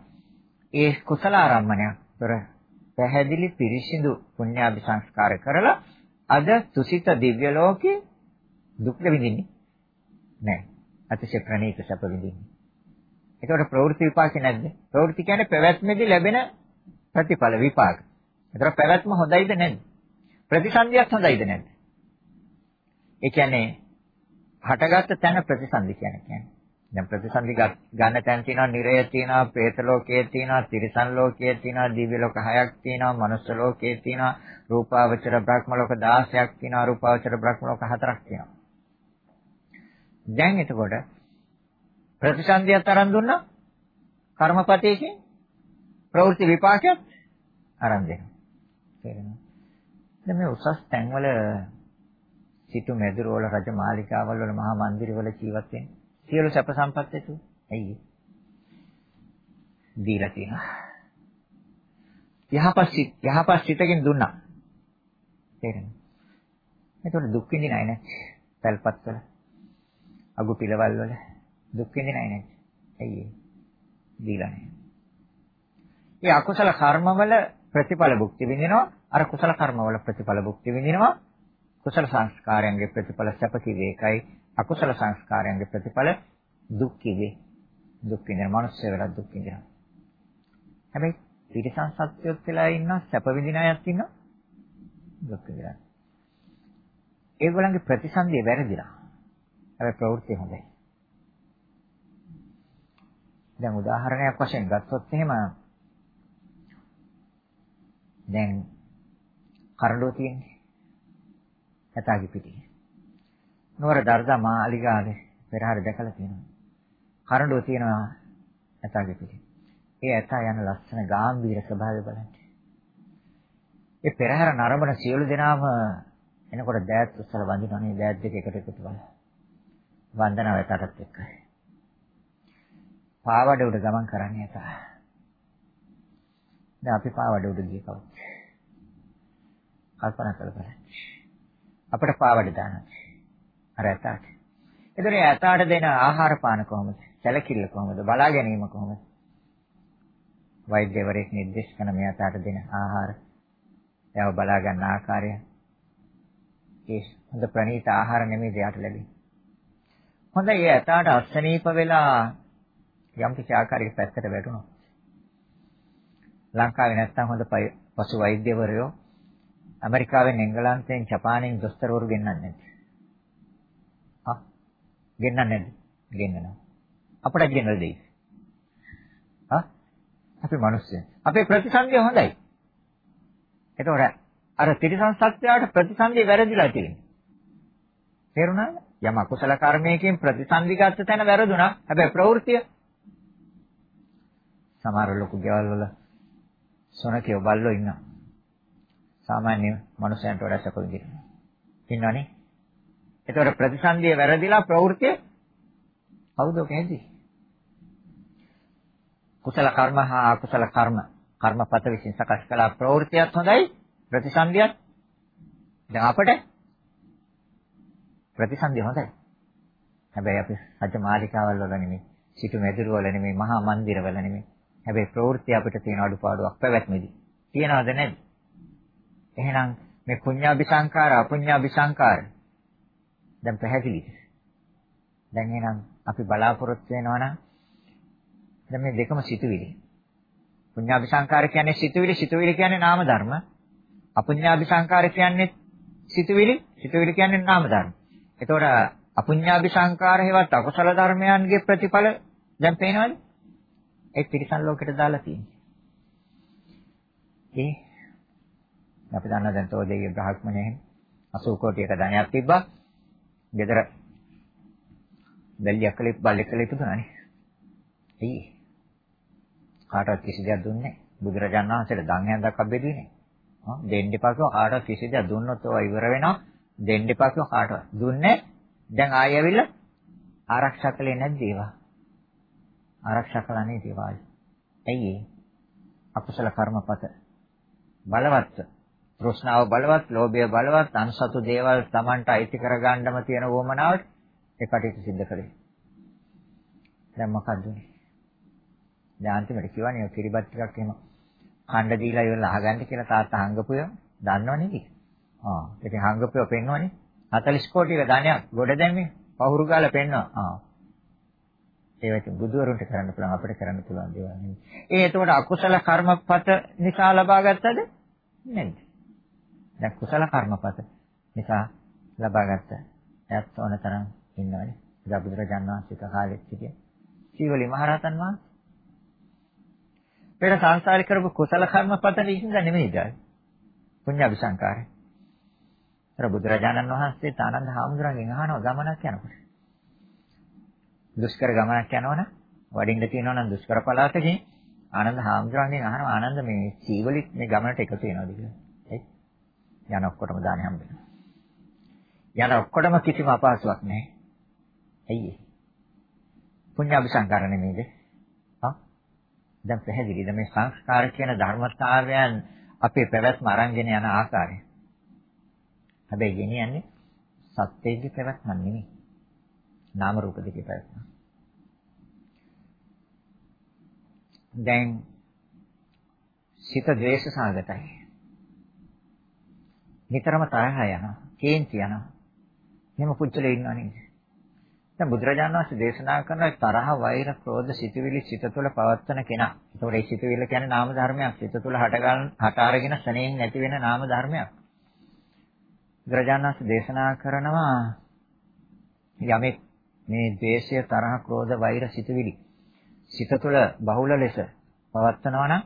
ඒ කුසල ආරම්මණයක්. ඒතර පැහැදිලි පිරිසිදු පුණ්‍යාභි සංස්කාර කරලා අද තුසිත දිව්‍ය ලෝකේ දුක් විඳින්නේ නැහැ. අතිශය ප්‍රණීත සැප විඳින්නේ. ඒකට ප්‍රවෘත්ති විපාක නැද්ද? ප්‍රවෘත්ති කියන්නේ පැවැත්මේදී ලැබෙන ප්‍රතිඵල විපාක. ඒතර පැවැත්ම හොඳයිද නැද්ද? ප්‍රතිසන්දියක් හොඳයිද නැද්ද? ඒ කියන්නේ හටගත්ත තැන ප්‍රතිසන්දි කියන්නේ. දැන් ප්‍රතිසන්දි ගන්න තැන තියෙනවා නිරය තියෙනවා പ്രേත ලෝකයේ තියෙනවා තිරිසන් ලෝකයේ තියෙනවා දිව්‍ය ලෝක 6ක් තියෙනවා මනුස්ස ලෝකයේ තියෙනවා රූපාවචර බ්‍රහ්ම ලෝක 16ක් තියෙනවා රූපාවචර බ්‍රහ්ම ලෝක 4ක් තියෙනවා. දැන් එතකොට ප්‍රතිසන්දියක් තරම් දුන්නා කර්මපතේකින් ප්‍රවෘත්ති විපාකයක් අරන් දෙනවා. තේරෙනවද? දැන් මේ උසස් තැන්වල සිටු මෙදුරවල රජ මාලිකාවල් වල මහා මන්දිරවල ජීවත් වෙන්නේ සියලු සැප සම්පත් ඇතුව. ඇයි දීලා තියෙනවා. යහපත් සිත් යහපත් සිතකින් දුන්නා. තේරෙනවද? එතකොට දුක් විඳින අය නැහැ. පැල්පත් වල අගු පිළවල් වල දුක් විඳින අය නැහැ. ඇයි දීලා නැහැ. ඒ අකුසල කර්මවල ප්‍රතිඵල භුක්ති විඳිනවා. අර කුසල කර්මවල ප්‍රතිඵල භුක්ති විඳිනවා. කුසල සංස්කාරයන්ගේ ප්‍රතිඵල සැප කිවි එකයි අකුසල සංස්කාරයන්ගේ ප්‍රතිඵල දුක් කිවි. දුක් විඳින මනුස්සය වෙලා දුක් විඳිනවා. හැබැයි ත්‍රිසං සත්‍යොත් වෙලා ඉන්න සැප විඳින අයත් ඉන්නවා දුක් විඳිනවා ඒගොල්ලන්ගේ ප්‍රතිසන්දිය වැරදිලා. හැබැයි ප්‍රවෘත්ති හොඳයි. දැන් උදාහරණයක් වශයෙන් ගත්තොත් එහෙම දැන් කරඬුව තියෙන්නේ. ඇතාගේ පිටියේ. නුවර දර්දා මාලිගාවේ පෙරහැර දැකලා තියෙනවා. කරඬුව තියෙනවා ඇතාගේ පිටියේ. ඒ ඇතා යන ලස්සන ගාම්භීර ස්වභාවය බලන්න. ඒ පෙරහැර නරඹන සියලු දෙනාම එනකොට දෑත් උස්සලා වඳිනවනේ දෑත් දෙක එකට එකතු කරලා. වන්දනාව ඇතටත් එක්කයි. පාවඩ උඩ ගමන් කරන්නේ ඇතා. දැන් අපි පාවඩ උඩ ගිය කවුද? කල්පනා කරලා බලන්න. අපිට පාවඩ දානවා. අර ඇතාට. එතකොට ඇතාට දෙන ආහාර පාන කොහොමද? සැලකිල්ල කොහොමද? බලා ගැනීම කොහොමද? වෛද්‍යවරයෙක් නිර්දේශ කරන මේ ඇතාට දෙන ආහාර එයාව බලා ගන්න ආකාරය ඒ හොඳ ප්‍රණීත ආහාර නෙමෙයි දෙයට ලැබෙන්නේ. හොඳයි ඒ ඇතාට අස්සනීප වෙලා යම් කිසි ආකාරයක පැත්තට වැටුණා. ලංකාවේ නැත්තම් හොඳ පසු වෛද්‍යවරයෝ ඇමරිකාවෙන් එංගලන්තයෙන් ජපානයෙන් දොස්තරවරු ගෙන්නන්නේ නැද්ද? ආ ගෙන්නන්නේ නැද්ද? ගෙන්නනවා. අපිට ගෙන්නලා දෙයි. ආ අපි මිනිස්සු. අපේ ප්‍රතිසන්දිය හොඳයි. එතකොට අර ත්‍රිසං සත්‍යයට ප්‍රතිසන්දිය වැරදිලා තියෙනවා. තේරුණාද? යම අකුසල කර්මයකින් ප්‍රතිසන්දි ගත්ත තැන වැරදුනා. හැබැයි ප්‍රවෘත්තිය සමහර ලොකු ගෙවල් වල සොනකේ බල්ලෝ ඉන්නවා. සාමාන්‍ය මනුස්සයන්ට වඩා සැප විඳිනවා. ඉන්නවනේ. ඒතකොට ප්‍රතිසන්දිය වැරදිලා ප්‍රවෘත්තිය කවුද කියන්නේ? කුසල කර්ම හා අකුසල කර්ම කර්මපත විසින් සකස් කළ ප්‍රවෘත්තියත් හොඳයි ප්‍රතිසන්දියත් දැන් අපට ප්‍රතිසන්දිය හොඳයි. හැබැයි අපි රජ මාලිකාවල් වල නෙමෙයි, සිටු මැදුරු වල නෙමෙයි, මහා මන්දිර වල නෙමෙයි. හැබැයි ප්‍රවෘත්ති අපිට තියෙන අඩුපාඩුවක් පැවැත්මේදී. තියනවද නැද්ද? එහෙනම් මේ පුඤ්ඤාபிසංකාර අපුඤ්ඤාபிසංකාර දැන් පැහැදිලිද? දැන් එහෙනම් අපි බලාපොරොත්තු වෙනවා නම් දැන් මේ දෙකම සිතුවිලි. පුඤ්ඤාභිසංකාර කියන්නේ සිතුවිලි, සිතුවිලි කියන්නේ නාම ධර්ම. අපුඤ්ඤාභිසංකාර කියන්නේ සිතුවිලි, සිතුවිලි කියන්නේ නාම ධර්ම. එතකොට අපුඤ්ඤාභිසංකාර හේවත් අකුසල ධර්මයන්ගේ ප්‍රතිඵල දැන් පේනවද? ඒ ත්‍රිසන් ලෝකෙට දාලා තියෙන්නේ. ඒ අපි දන්නා දැන් තෝදේගේ බ්‍රහ්මණයෙන් 80 කෝටියක ධනයක් තිබ්බා. ගෙදර බැල්ලියක් කලේ බල්ලෙක් කලේ තිබුණානේ. එයි. කාටවත් කිසි දෙයක් දුන්නේ නැහැ. බුදුරජාණන් වහන්සේට දන් හැන්දක් අබ්බෙදුවේ නැහැ. හා දෙන්න එපා කිව්වා කාටවත් කිසි දෙයක් දුන්නොත් ඔය ඉවර වෙනවා. දෙන්න එපා කිව්වා කාටවත්. දුන්නේ දැන් ආයෙ ඇවිල්ලා ආරක්ෂා කළේ නැද්ද ඒවා? ආරක්ෂා කළා නේද ඒවා? ඇයි ඒ? අකුසල කර්මපත බලවත් තෘෂ්ණාව බලවත්, ලෝභය බලවත්, අනුසතු දේවල් Tamanට අයිති කරගන්නම තියෙන වොමනාවට ඒ කටයුතු සිද්ධ කළේ. දැන් මොකක්ද උනේ? දැන් අන්තිමට කියවනේ කිරිබත් ටිකක් එහෙම කණ්ඩ දීලා ඉවරලා අහගන්න කියලා තාත්තා හංගපුය දන්නව නේද? ආ ඉතින් හංගපුය පෙන්වන්නේ 40 කෝටික ධනයක් ගොඩ දැම්මේ පහුරු ගාලා පෙන්නවා. ආ ඒවට බුදුවරුන්ට කරන්න පුළුවන් අපිට කරන්න පුළුවන් දේවල් නෙමෙයි. ඒ එතකොට අකුසල කර්මපත නිසා ලබා ගත්තද? නැද්ද? දැන් කුසල කර්මපත නිසා ලබාගත්ත ඇත්ත ඕන තරම් ඉන්නවනේ. ඉතින් බුදුරජාණන් වහන්සේ කාලෙත් සිටිය. සීවලි මහරහතන් වහන්සේ. පෙර සංසාරේ කරපු කුසල කර්මපත නිසා නෙමෙයිද? පුඤ්ඤාபிසංකාරය. අර බුදුරජාණන් වහන්සේ ආනන්ද හාමුදුරන්ගෙන් අහනවා ගමනක් යනකොට. දුෂ්කර ගමනක් යනවනම් වඩින්න තියෙනවා නම් දුෂ්කර පළාතකින් ආනන්ද හාමුදුරන්ගෙන් අහනවා ආනන්ද මේ සීවලිත් මේ ගමනට එකතු වෙනවද කියලා. යන ඔක්කොටම දාන හම්බ වෙනවා. යන ඔක්කොටම කිසිම අපහසුයක් නැහැ. ඇයි ඒ? පුඤ්ඤාභිසංකාර නෙමෙයිද? හා? දැන් පැහැදිලිද මේ සංස්කාර කියන ධර්මතාවයන් අපේ පැවැත්ම අරන්ගෙන යන ආකාරය. හැබැයි ගෙනියන්නේ සත්‍යයේ පැවැත්ම නෙමෙයි. නාම රූප දෙකේ පැවැත්ම. දැන් සිත ද්වේෂ සාගතයි. නිතරම තරහ යනවා. කේන්ති යනවා. එහෙම පුච්චලේ ඉන්නව නේද? දැන් බුදුරජාණන් වහන්සේ දේශනා කරන තරහ, වෛර, ක්‍රෝධ, සිතුවිලි සිත තුළ පවත්වන කෙනා. ඒතකොට ඒ සිතුවිල්ල කියන්නේ නාම ධර්මයක්. සිත තුළ හටගන්න, හට අරගෙන සනේන් නැති වෙන නාම ධර්මයක්. බුදුරජාණන් වහන්සේ දේශනා කරනවා යමෙක් මේ ද්වේෂය, තරහ, ක්‍රෝධ, වෛර, සිතුවිලි සිත තුළ බහුල ලෙස පවත්වනවා නම්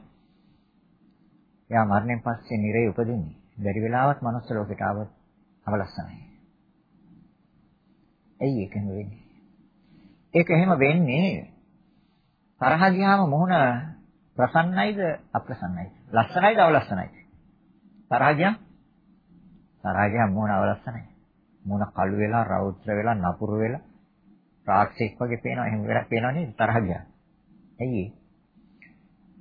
එයා මරණයෙන් පස්සේ නිරේ උපදින්නේ. බැරි වෙලාවත් මනුස්ස ලෝකයට ආව අවලස්සනයි. ඇයි ඒක එහෙම වෙන්නේ? ඒක එහෙම වෙන්නේ තරහ ගියාම මොහොන ප්‍රසන්නයිද අප්‍රසන්නයිද? ලස්සනයිද අවලස්සනයිද? තරහ ගියාම තරහ ගියාම මොහොන අවලස්සනයි. මොහොන කළු වෙලා රෞද්‍ර වෙලා නපුරු වෙලා රාක්ෂෙක් වගේ පේනවා එහෙම වෙලා පේනවා නේද තරහ ගියා. ඇයි ඒ?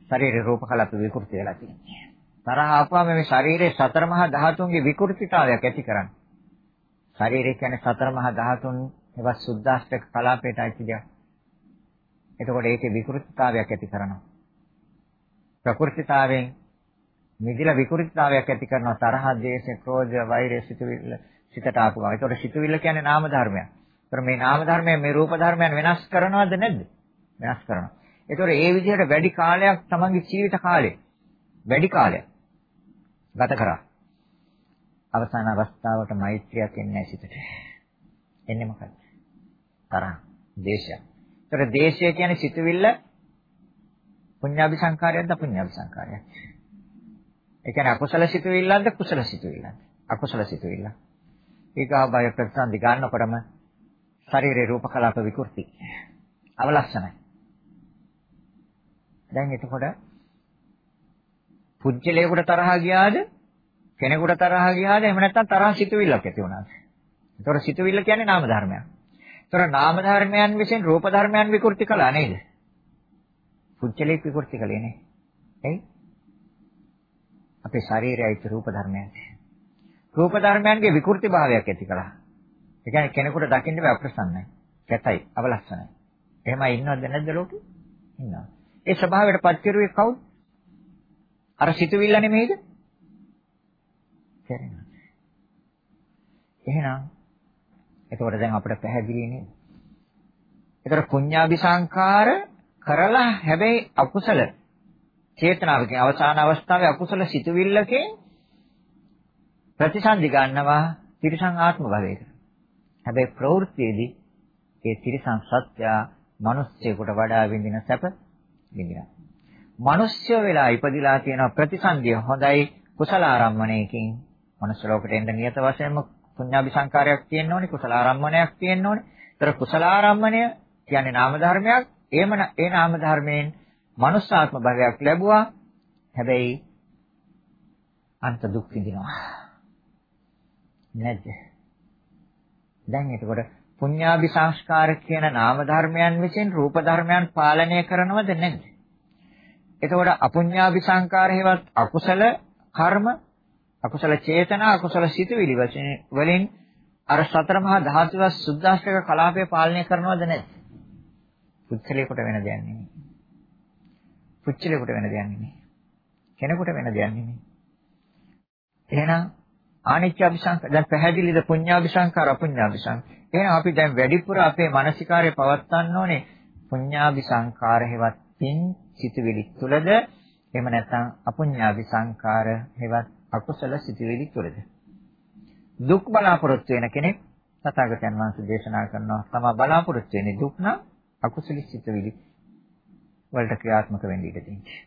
ශරීරේ රූප කලාප විකෘති වෙලා තියෙන්නේ. තරහ ආපුවම මේ ශරීරයේ සතර මහා ධාතුන්ගේ විකෘතිතාවයක් ඇති කරන්නේ. ශරීරය කියන්නේ සතර මහා ධාතුන් ඒවත් සුද්දාෂ්ටක කලාපයට අයිති දෙයක්. එතකොට ඒකේ විකෘතිතාවයක් ඇති කරනවා. ප්‍රකෘතිතාවයෙන් නිදිලා විකෘතිතාවයක් ඇති කරනවා තරහ, ද්වේෂ, ක්‍රෝධ, වෛරය, සිතුවිල්ල සිතට ආපුවා. ඒතකොට සිතුවිල්ල කියන්නේ නාම ධර්මයක්. ඒතර මේ නාම ධර්මයන් මේ රූප ධර්මයන් වෙනස් කරනවද නැද්ද? වෙනස් කරනවා. ඒතර ඒ විදිහට වැඩි කාලයක් තමන්ගේ ජීවිත කාලේ වැඩි කාලයක් ගත කරා. අවසාන අවස්ථාවට මෛත්‍රියක් එන්නේ සිතට. එන්නේ මොකක්ද? තරහ, දේශය. ඒතර දේශය කියන්නේ සිතුවිල්ල පුඤ්ඤාභි සංකාරයක්ද අපුඤ්ඤාභි සංකාරයක්ද? ඒ කියන්නේ අකුසල සිතුවිල්ලක්ද කුසල සිතුවිල්ලක්ද? අකුසල සිතුවිල්ල. ඊගා බය ප්‍රතිසන්දි ගන්නකොටම ශරීරේ රූප කලාප විකෘති. අවලක්ෂණයි. දැන් එතකොට පුජ්‍යලයකට තරහ ගියාද කෙනෙකුට තරහ ගියාද එහෙම නැත්නම් තරහ සිතුවිල්ලක් ඇති වුණාද? ඒතොර සිතුවිල්ල කියන්නේ නාම ධර්මයක්. ඒතොර නාම ධර්මයන් විසින් රූප ධර්මයන් විකෘති කළා නේද? පුජ්‍යලයක් විකෘති කළේ නේ. එයි අපේ ශරීරයයි රූප ධර්මයන්. රූප ධර්මයන්ගේ විකෘති භාවයක් ඇති කළා. ඒ කියන්නේ කෙනෙකුට දකින්න බෑ අප්‍රසන්නයි. කැතයි, අවලස්සනයි. එහෙමයි ඉන්නවද නැද්ද ලෝකේ? ඉන්නවා. ඒ ස්වභාවයට පත් කරුවේ කවුද? අර සිතුවිල්ල නෙමෙයිද? තේරෙනවද? එහෙනම් එතකොට දැන් අපිට පැහැදිලි නේද? එතකොට පුඤ්ඤාභි සංඛාර කරලා හැබැයි අකුසල චේතනාවකින් අවසාන අවස්ථාවේ අකුසල සිතුවිල්ලකින් ප්‍රතිසන්දි ගන්නවා තිරිසං ආත්ම භවයකට. හැබැයි ප්‍රවෘත්තියේදී ඒ තිරිසං සත්‍ය මිනිස්සෙකුට වඩා විඳින සැප විඳිනවා. මිනිස්සු වෙලා ඉපදිලා තියෙන ප්‍රතිසන්දිය හොඳයි කුසල ආරම්මණයකින් මනුස්ස ලෝකෙට එන්න නියත වශයෙන්ම පුඤ්ඤාභි සංකාරයක් තියෙන්න ඕනේ කුසල ආරම්මණයක් තියෙන්න ඕනේ. ඒතර කුසල ආරම්මණය කියන්නේ නාම ධර්මයක්. එහෙම ඒ නාම ධර්මයෙන් මනුස්සාත්ම භාවයක් ලැබුවා. හැබැයි අන්ත දුක් විඳිනවා. නැද්ද? දැන් එතකොට පුඤ්ඤාභි සංස්කාර කියන නාම ධර්මයන් විසින් රූප ධර්මයන් පාලනය කරනවද නැද්ද? එතකොට අපුඤ්ඤාපි සංකාර හේවත් අකුසල කර්ම අකුසල චේතනා අකුසල සිතුවිලි වචන වලින් අර සතර මහා ධාතුවස් සුද්දාස්තක කලාපය පාලනය කරනවද නැද්ද? පුච්චලේකට වෙන දෙයක් නෙමෙයි. පුච්චලේකට වෙන දෙයක් නෙමෙයි. කෙනෙකුට වෙන දෙයක් නෙමෙයි. එහෙනම් ආනිච්ච අபிසංක දැන් පැහැදිලිද පුඤ්ඤාபிසංකාර අපුඤ්ඤාபிසංක. එහෙනම් අපි දැන් වැඩිපුර අපේ මානසිකාරය පවත්වන්න ඕනේ පුඤ්ඤාபிසංකාර හේවත් පින් සිතුවිලි තුලද එහෙම නැත්නම් අපුඤ්ඤාபிසංකාර හේවත් අකුසල සිතුවිලි තුලද දුක් බලාපොරොත්තු වෙන කෙනෙක් තථාගතයන් වහන්සේ දේශනා කරනවා තමා බලාපොරොත්තු වෙන්නේ දුක් නම් අකුසල සිතුවිලි වලට ක්‍රියාත්මක වෙන්න ඉඩ තියෙනවා.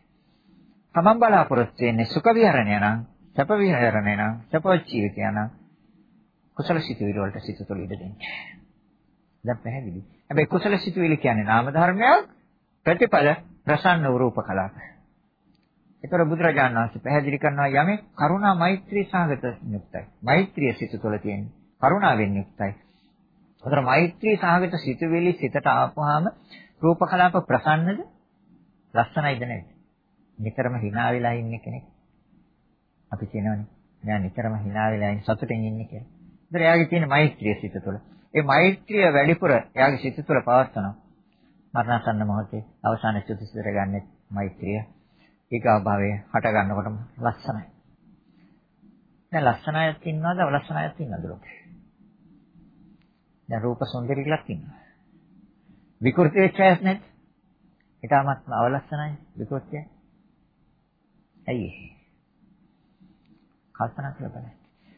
තමන් බලාපොරොත්තු වෙන්නේ සුඛ විහරණය නම් සැප විහරණය නම් සැපවත් ජීවිතය නම් කුසල සිතුවිලි වලට සිත තුළ ඉඩ දෙන්න. දැන් පැහැදිලි. හැබැයි කුසල සිතුවිලි කියන්නේ නාම ධර්මයක් ප්‍රතිඵල ප්‍රසන්න රූප කලාප. ඒතර බුදුරජාණන් වහන්සේ පැහැදිලි කරනවා යමෙක් කරුණා මෛත්‍රී සාගත යුක්තයි. මෛත්‍රිය සිත තුළ තියෙන කරුණාවෙන් යුක්තයි. ඒතර මෛත්‍රී සාගත සිතුවිලි සිතට ආපුවාම රූප කලාප ප්‍රසන්නද? ලස්සනයිද නැද්ද? නිතරම hina වෙලා ඉන්න කෙනෙක් අපි කියනවනේ දැන් නිතරම hina වෙලා ඉන්න සතුටින් ඉන්නේ කියලා. ඒතර එයාගේ තියෙන මෛත්‍රිය සිත තුළ. ඒ මෛත්‍රිය වැඩිපුර එයාගේ සිත තුළ පවත්නවා. මරණසන්න මොහොතේ අවසාන චුතිසිතර ගන්නෙ මෛත්‍රිය. ඊගා භාවයේ හට ගන්නකොටම ලස්සනයි. දැන් ලස්සනයක් ඉන්නවද අවලස්සනයක් ඉන්නවද ලෝකේ? දැන් රූප සුන්දරීලක් ඉන්නවා. විකෘති වෙච්චයක් නැත්. ඊටමත් අවලස්සනයි විකෘතිය. ඇයි කල්පනා කරලා බලන්න.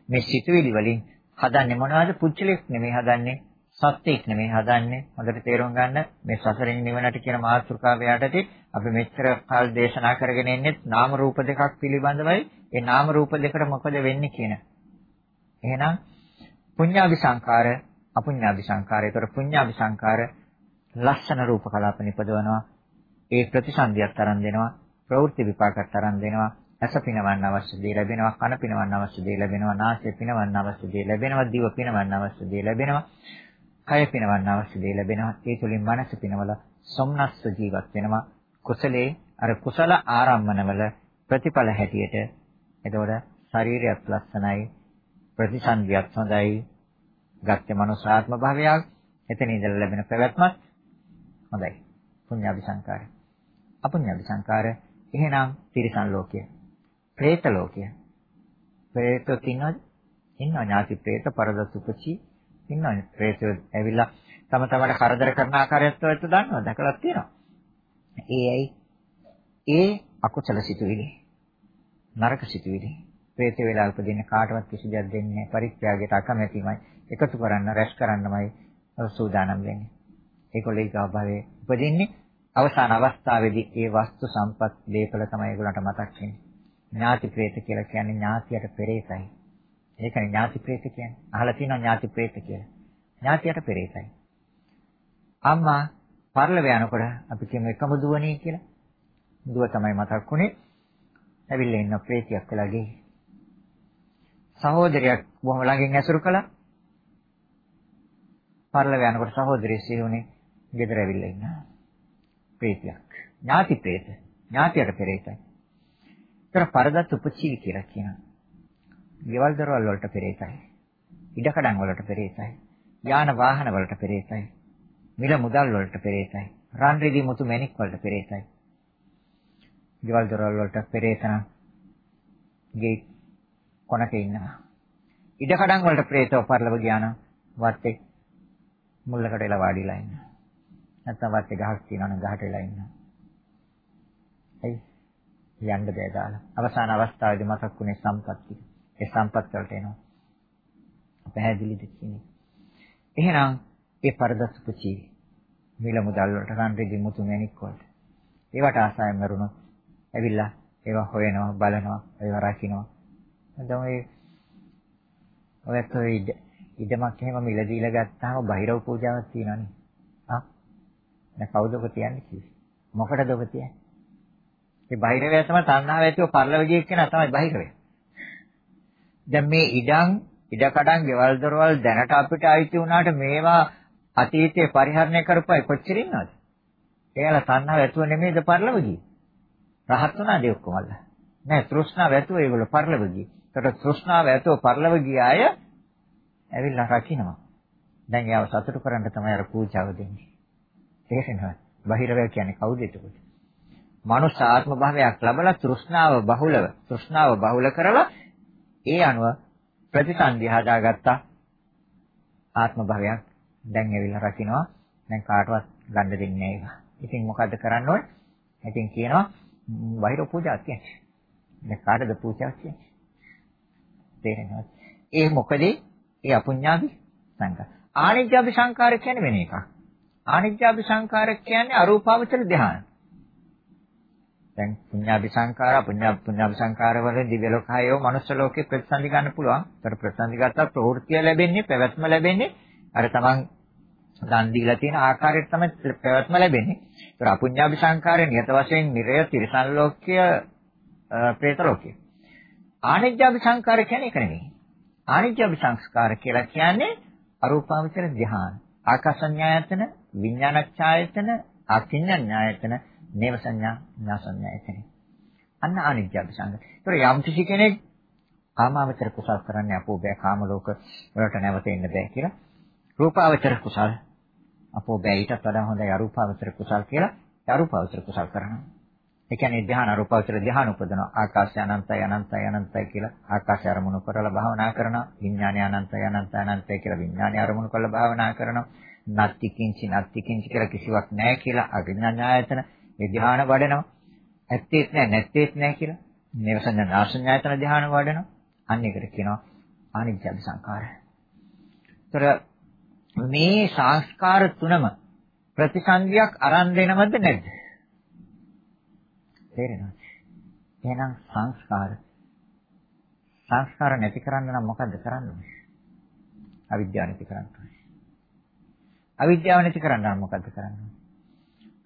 මේ සිතුවිලි වලින් හදන්නේ මොනවද? පුච්චලෙක් නෙමෙයි හදන්නේ. සත්‍යයක් නෙමෙයි හදන්නේ. හොඳට තේරුම් ගන්න මේ සසරින් නිවනට කියන මාතෘකාව යටතේ අපි මෙච්චර කාල දේශනා කරගෙන ඉන්නේ නාම රූප දෙකක් පිළිබඳවයි. ඒ නාම රූප දෙකට මොකද වෙන්නේ කියන. එහෙනම් පුඤ්ඤාභි සංකාර, අපුඤ්ඤාභි සංකාර. ඒතර පුඤ්ඤාභි සංකාර ලස්සන රූප කලාප නිපදවනවා. ඒ ප්‍රතිසන්දියක් තරම් දෙනවා. ප්‍රවෘත්ති විපාකයක් තරම් දෙනවා. ඇස පිනවන්න අවශ්‍ය දේ ලැබෙනවා කන පිනවන්න අවශ්‍ය දේ ලැබෙනවා නාසය පිනවන්න අවශ්‍ය දේ ලැබෙනවා දිව පිනවන්න අවශ්‍ය දේ ලැබෙනවා කය පිනවන්න අවශ්‍ය දේ ලැබෙනවා. ඒ තුලින් මනස පිනවල සොම්නස්ස ජීවත් වෙනවා. කුසලයේ අර කුසල ආරම්මණවල ප්‍රතිඵල හැටියට එතකොට ශරීරයත් ලස්සනයි ප්‍රතිසන්දියත් හොඳයි ගත්ත මනුසාත්ම භාවයක් එතන ඉඳලා ලැබෙන පැවැත්මත් හොඳයි. පුණ්‍ය අபிසංකාරය. අපුණ්‍ය අபிසංකාරය එහෙනම් තිරිසන් ලෝකය. പ്രേත ලෝකය. പ്രേතෝ තිනොත් ඉන්නවා ඥාති പ്രേත පරදසුපචී ඉන්නවනේ. ප්‍රේතයෝ ඇවිල්ලා තම තමන්ට කරදර කරන ආකාරයත් ඔයත් දන්නවා. දැකලා තියෙනවා. ඒ ඇයි? ඒ අකුසල සිතුවිලි. නරක සිතුවිලි. ප්‍රේතය වෙලා උපදින්න කාටවත් කිසි දෙයක් දෙන්නේ නැහැ. පරිත්‍යාගයට අකමැතිමයි. එකතු කරන්න, රැස් කරන්නමයි සූදානම් වෙන්නේ. ඒගොල්ලෝ ඊගා භවයේ උපදින්නේ අවසාන අවස්ථාවේදී ඒ වස්තු සම්පත් දීපල තමයි ඒගොල්ලන්ට මතක් වෙන්නේ. ඥාති ප්‍රේත කියලා කියන්නේ ඥාතියට පෙරේතයි. ඒකනේ ඥාති ප්‍රේත කියන්නේ. අහලා තියෙනවා ඥාති ප්‍රේත කියලා. ඥාතියට පෙරේතයි. අම්මා පරලව යනකොට අපි කියමු එකම දුවනේ කියලා. දුව තමයි මතක් වුනේ. ඇවිල්ලා ඉන්න ප්‍රේතියක් වෙලා ගියේ. සහෝදරයක් බොහොම ළඟින් ඇසුරු කළා. පරලව යනකොට සහෝදරිය සිහිුනේ ගෙදර ඇවිල්ලා ඉන්නවා. ප්‍රේතයක්. ඥාති ප්‍රේත. ඥාතියට පෙරේතයි. ඒතර පරදත් උපචීවි කියලා කියනවා. ගෙවල් දරවල් වලට පෙරේතයි. ඉඩකඩම් වලට පෙරේතයි. යාන වාහන වලට පෙරේතයි. මිල මුදල් වලට පෙරේතයි. රන් රිදී මුතු මැණික් වලට පෙරේතයි. ගෙවල් දරවල් වලට පෙරේතන ගේ කොනක ඉන්නවා. ඉඩකඩම් වලට ප්‍රේතව පරිලව ගියානම් වත්තේ මුල්ලකට එලා වාඩිලා ඉන්නවා. නැත්නම් වත්තේ ගහක් තියෙනවනම් ගහට එලා ඉන්නවා. එයි යන්න බෑ දාලා. අවසාන අවස්ථාවේදී මතක් වුණේ සම්පත්තිය. ඒ සම්පත් වලට එනවා. පැහැදිලිද කියන්නේ. එහෙනම් ඒ පරදසුපචි මිල මුදල් වලට රන් රිදි මුතු මැණික් වලට. ඒවට ආසාවෙන් මරුණොත් ඇවිල්ලා ඒවා හොයනවා බලනවා ඒවා රකින්නවා. දැන් ඔය ඔයත් ඔය ඉඩමක් එහෙම මිල දීලා ගත්තාම බහිරව පූජාවක් තියෙනවනේ. ආ දැන් කවුද ඔබ තියන්නේ කිව්වේ? මොකටද ඔබ තියන්නේ? ඒ බහිරවය තමයි තණ්හාව ඇතිව පරිලව ගියේ කියන තමයි බහිරවය. දැන් මේ ඉඩම් ඉඩකඩම් ගෙවල් දොරවල් දැනට අපිට අයිති වුණාට මේවා අතීතයේ පරිහරණය කරපුවයි කොච්චර ඉන්නවද? එයාලා තණ්හාව ඇතුව නෙමෙයිද පරිලව ගියේ. රහත් වුණාද ඔක්කොමද? නෑ තෘෂ්ණාව ඇතුව ඒගොල්ලෝ පරිලව ගියේ. ඒකට තෘෂ්ණාව ඇතුව පරිලව ගිය අය ඇවිල්ලා රකින්නවා. දැන් යාව සතුටු කරන්න තමයි අර පූජාව දෙන්නේ. තේරෙනවද? බහිරවය කියන්නේ කවුද එතකොට? මනුෂ්‍ය ආත්ම භාවයක් ලැබලා තෘෂ්ණාව බහුලව තෘෂ්ණාව බහුල කරලා ඒ අනුව ප්‍රතිසන්දි හදාගත්තා. ආත්ම භාවයක් දැන් ඇවිල්ලා රකින්නවා. දැන් කාටවත් ගන්න දෙන්නේ නැහැ ඉතින් මොකද්ද කරන්න ඕනේ? ඉතින් කියනවා බාහිර පූජා කියන්නේ. දැන් කාටද පූජා කියන්නේ? තේරෙනවද? ඒ මොකද? ඒ අපුඤ්ඤාභි සංකාර ආනිජ්ජාභි සංකාර කියන්නේ වෙන එකක්. ආනිජ්ජාභි සංකාර කියන්නේ අරූපාවචර ධ්‍යාන. දැන් පුඤ්ඤාභි සංඛාර පුඤ්ඤා පුඤ්ඤාභි සංඛාර වල දිව්‍ය ලෝකයෝ මනුස්ස ලෝකේ ප්‍රතිසන්දි ගන්න පුළුවන්. ඒතර ප්‍රතිසන්දි ගත්තා ප්‍රවෘත්තිය ලැබෙන්නේ පැවැත්ම ලැබෙන්නේ අර තමන් දන් දීලා තියෙන ආකාරයට තමයි පැවැත්ම ලැබෙන්නේ. ඒතර අපුඤ්ඤාභි සංඛාරය නියත වශයෙන් නිරය තිරසන් ලෝකය പ്രേත ලෝකය. ආනිජ්ජාභි සංඛාර කියන්නේ ඒක නෙමෙයි. ආනිජ්ජාභි සංස්කාර කියලා කියන්නේ අරූපාවචර ධ්‍යාන. ආකාසඤ්ඤායතන, විඥානච්ඡායතන, අකිඤ්ඤඤ්ඤායතන නේව සංඥා ඥා සංඥා එතන. අන්න අනිත්‍ය අபிසංග. ඒතර යම් කිසි කෙනෙක් කාමාවචර කුසල් කරන්නේ අපෝ බෑ කාම ලෝක වලට නැවත එන්න බෑ කියලා. රූපාවචර කුසල් අපෝ බෑ ඊටත් වඩා හොඳයි අරූපාවචර කුසල් කියලා අරූපාවචර කුසල් කරනවා. ඒ කියන්නේ ධ්‍යාන අරූපාවචර ධ්‍යාන උපදනවා. ආකාශය අනන්තයි අනන්තයි අනන්තයි කියලා ආකාශය අරමුණු කරලා භාවනා කරනවා. විඥානය අනන්තයි අනන්තයි අනන්තයි කියලා විඥානය අරමුණු කරලා භාවනා කරනවා. නත්ති කිංචි නත්ති කිංචි කියලා කිසිවක් නැහැ කියලා අඥානායතන ඒ ධ්‍යාන වඩනවා. ඇත්තේත් නැහැ නැත්තේත් නැහැ කියලා. මේව සංඥා නාසඤ්ඤායතන ධ්‍යාන වඩනවා. අන්න ඒකට කියනවා අනිත්‍ය සංකාරය. ඒතර මේ සංස්කාර තුනම ප්‍රතිසන්දියක් අරන් දෙනවද නැද්ද? තේරෙනවද? එහෙනම් සංස්කාර සංස්කාර නැති කරන්න නම් මොකද්ද කරන්න ඕනේ? අවිද්‍යාව නැති කරන්න ඕනේ. අවිද්‍යාව නැති කරන්න නම් මොකද්ද කරන්න ඕනේ?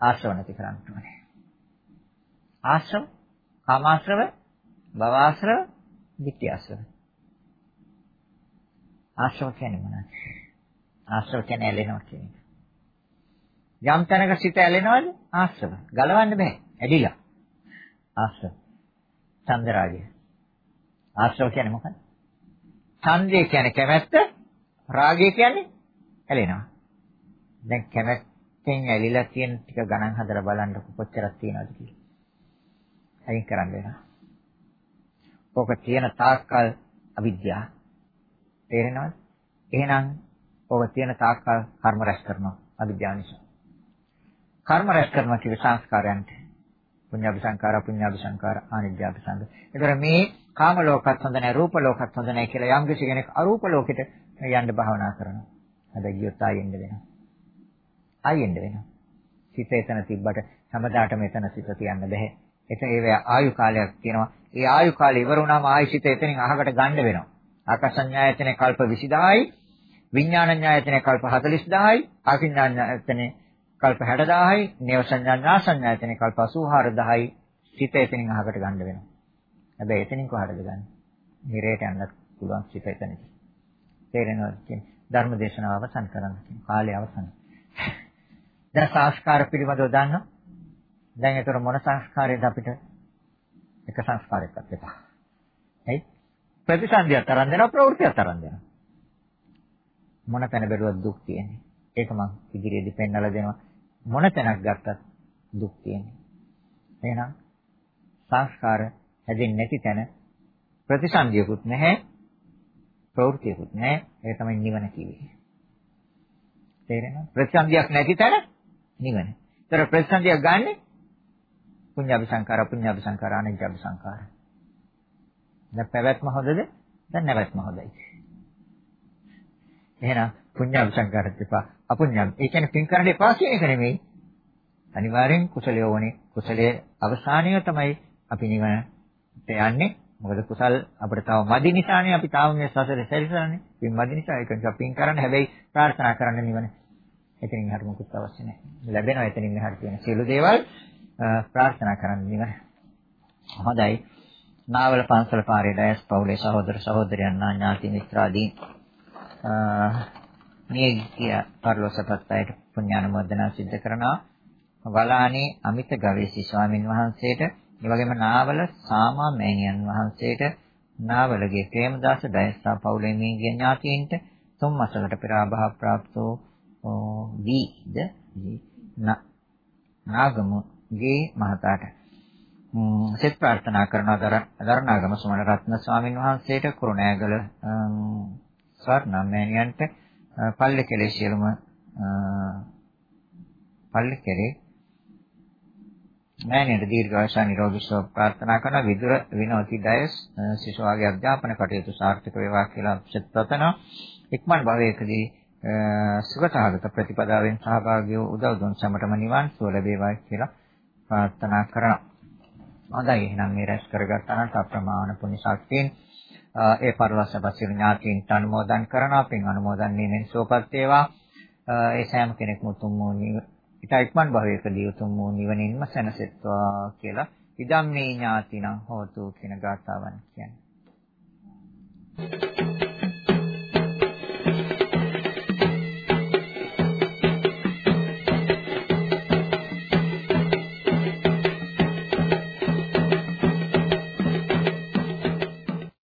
ආශ්‍රව නැති කරන්න ඕනේ. ආශ්‍රව, කාමාශ්‍රව, භවආශ්‍රව, ditthිආශ්‍රව. ආශ්‍රව කියන්නේ මොනවද? ආශ්‍රව කියන්නේ ඇලෙනවා කියන එක. යම් තැනක සිත ඇලෙනවද? ආශ්‍රව. ගලවන්න බෑ. ඇදිලා. ආශ්‍රව. චන්දරාගය. ආශ්‍රව කියන්නේ මොකක්ද? ඡන්දය කියන්නේ කැමැත්ත, රාගය කියන්නේ ඇලෙනවා. දැන් කැමැත්ත පැත්තෙන් ඇලිලා තියෙන ටික ගණන් හදලා බලන්න කොච්චරක් තියෙනවද කියලා. අයින් කරන්න වෙනවා. ඕක තියෙන තාක්කල් අවිද්‍යාව. තේරෙනවද? එහෙනම් ඔබ තියෙන තාක්කල් කර්ම රැස් කරනවා අවිද්‍යාව නිසා. කර්ම රැස් කරනවා කිව්ව සංස්කාරයන්ට. පුඤ්ඤාභි සංකාර, අපුඤ්ඤාභි සංකාර, ආනිජ්ජාභි සංකාර. ඒතර මේ කාම ලෝකත් හොඳ නැහැ, රූප ලෝකත් හොඳ නැහැ කියලා යම් කිසි කෙනෙක් අරූප ලෝකෙට යන්න භාවනා කරනවා. හැබැයි ගියොත් ආයෙ එන්න වෙනවා. ආයෙ එන්න වෙනවා. සිත එතන තිබ්බට හැමදාට මෙතන සිත තියන්න බෑ. එතන ඒ ආයු කාලයක් තියෙනවා. ඒ ආයු කාලය ඉවර වුණාම ආයෙ සිත එතනින් අහකට ගන්න වෙනවා. ආකාසඤ්ඤායතනේ කල්ප 20000යි, විඥානඤ්ඤායතනේ කල්ප 40000යි, ආකින්ඥායතනේ කල්ප 60000යි, නේව සංඥාඥාසඤ්ඤායතනේ කල්ප 84000යි. සිත එතනින් අහකට ගන්න වෙනවා. හැබැයි එතනින් කොහටද ගන්න? නිරේට යන්නත් පුළුවන් සිත එතනදී. තේරෙනවද කියන්නේ? ධර්ම දේශනාව අවසන් කරන්න කියන කාලය අවසන්. දැන් සංස්කාර පිළිබඳව දන්නවා. දැන් ඒතර මොන සංස්කාරයද අපිට එක සංස්කාරයක්වත් එපා. හරි? ප්‍රතිසන්දියක් තරම් දෙනවා ප්‍රවෘත්තියක් තරම් දෙනවා. මොන තැන බැලුවත් දුක් තියෙන්නේ. ඒක මම ඉදිරියේදී පෙන්වලා දෙනවා. මොන තැනක් ගත්තත් දුක් තියෙන්නේ. එහෙනම් සංස්කාර හැදෙන්නේ නැති තැන ප්‍රතිසන්දියකුත් නැහැ ප්‍රවෘත්තියකුත් නැහැ. ඒක තමයි නිවන කිව්වේ. තේරෙනවද? ප්‍රතිසන්දියක් නැති තැන නිවන. ඒතර ප්‍රතිසන්දියක් ගන්නෙ පුඤ්ඤාභි සංකාර, පුඤ්ඤාභි සංකාර, අනිජ්ජාභි සංකාර. දැන් පැවැත්ම හොඳද? දැන් නැවැත්ම හොඳයි. එහෙනම් පුඤ්ඤාභි සංකාරත් එපා, අපුඤ්ඤාභි. ඒ කියන්නේ පින් කරන්න එපා කියන එක නෙමෙයි. අනිවාර්යෙන් කුසලයේ ඕනේ. කුසලයේ අවසානය තමයි අපි නිවනට යන්නේ. මොකද කුසල් අපිට තව මදි නිසානේ අපි තාම මේ සසරේ සැරිසරන්නේ. පින් මදි නිසා ඒක නිසා පින් කරන්න හැබැයි ප්‍රාර්ථනා කරන්න නිවන. එතනින් හරිය මොකුත් අවශ්‍ය නැහැ. ලැබෙනවා එතනින් එහාට තියෙන සියලු දේවල් ප්‍රාර්ථනා කරන්න නිවන. හොඳයි. නාවල පන්සල පාරේ ඩයස් පවුලේ සහෝදර සහෝදරයන් ඥාති මිත්‍රාදී මේ කිය පරලෝසපත් අයට පුණ්‍යානුමෝදනා සිද්ධ කරනවා. වලානේ අමිත ගවේෂී ස්වාමින් වහන්සේට ඒ වගේම නාවල සාමා මෑණියන් වහන්සේට නාවලගේ ප්‍රේමදාස දයස්සා පවුලේ මියගිය ඥාතීන්ට තුන් මාසකට පෙර අභා ප්‍රාප්තෝ වීද නාගමුගේ මහතාට සෙත් ප්‍රාර්ථනා කරන දරණාගම සුමන රත්න ස්වාමින් වහන්සේට කුරුණෑගල ස්වර්ණ මෑණියන්ට පල්ලි කෙලේ සියලුම පල්ලි කෙලේ මෑණියන්ට දීර්ඝායුෂ නිරෝගී සුව ප්‍රාර්ථනා කරන විදුර විනෝති ඩයස් ශිෂ්‍යවාගේ අධ්‍යාපන කටයුතු සාර්ථක වේවා කියලා සිතතනවා. ඉක්මන් භවයකදී සුගතහගත ප්‍රතිපදාවෙන් සහභාගී වූ උදව් දුන් සමටම නිවන් සුව ලැබේවා කියලා ප්‍රාර්ථනා කරනවා. හොඳයි එහෙනම් මේ රැස් කරගත් අනන්ත අප්‍රමාණ පුණ්‍ය ශක්තියෙන් ඒ පරලස්සපසිර ඥාතීන්ට අනුමෝදන් කරනවා. පින් අනුමෝදන් වීමෙන් සුවපත් වේවා. ඒ සෑම කෙනෙක්ම උතුම් වූ ඊට ඉක්මන් භවයකදී උතුම් වූ නිවනින්ම සැනසෙත්වා කියලා ඉදම් මේ ඥාතිනම් හෝතු කියන ගාථාවන් කියන්නේ.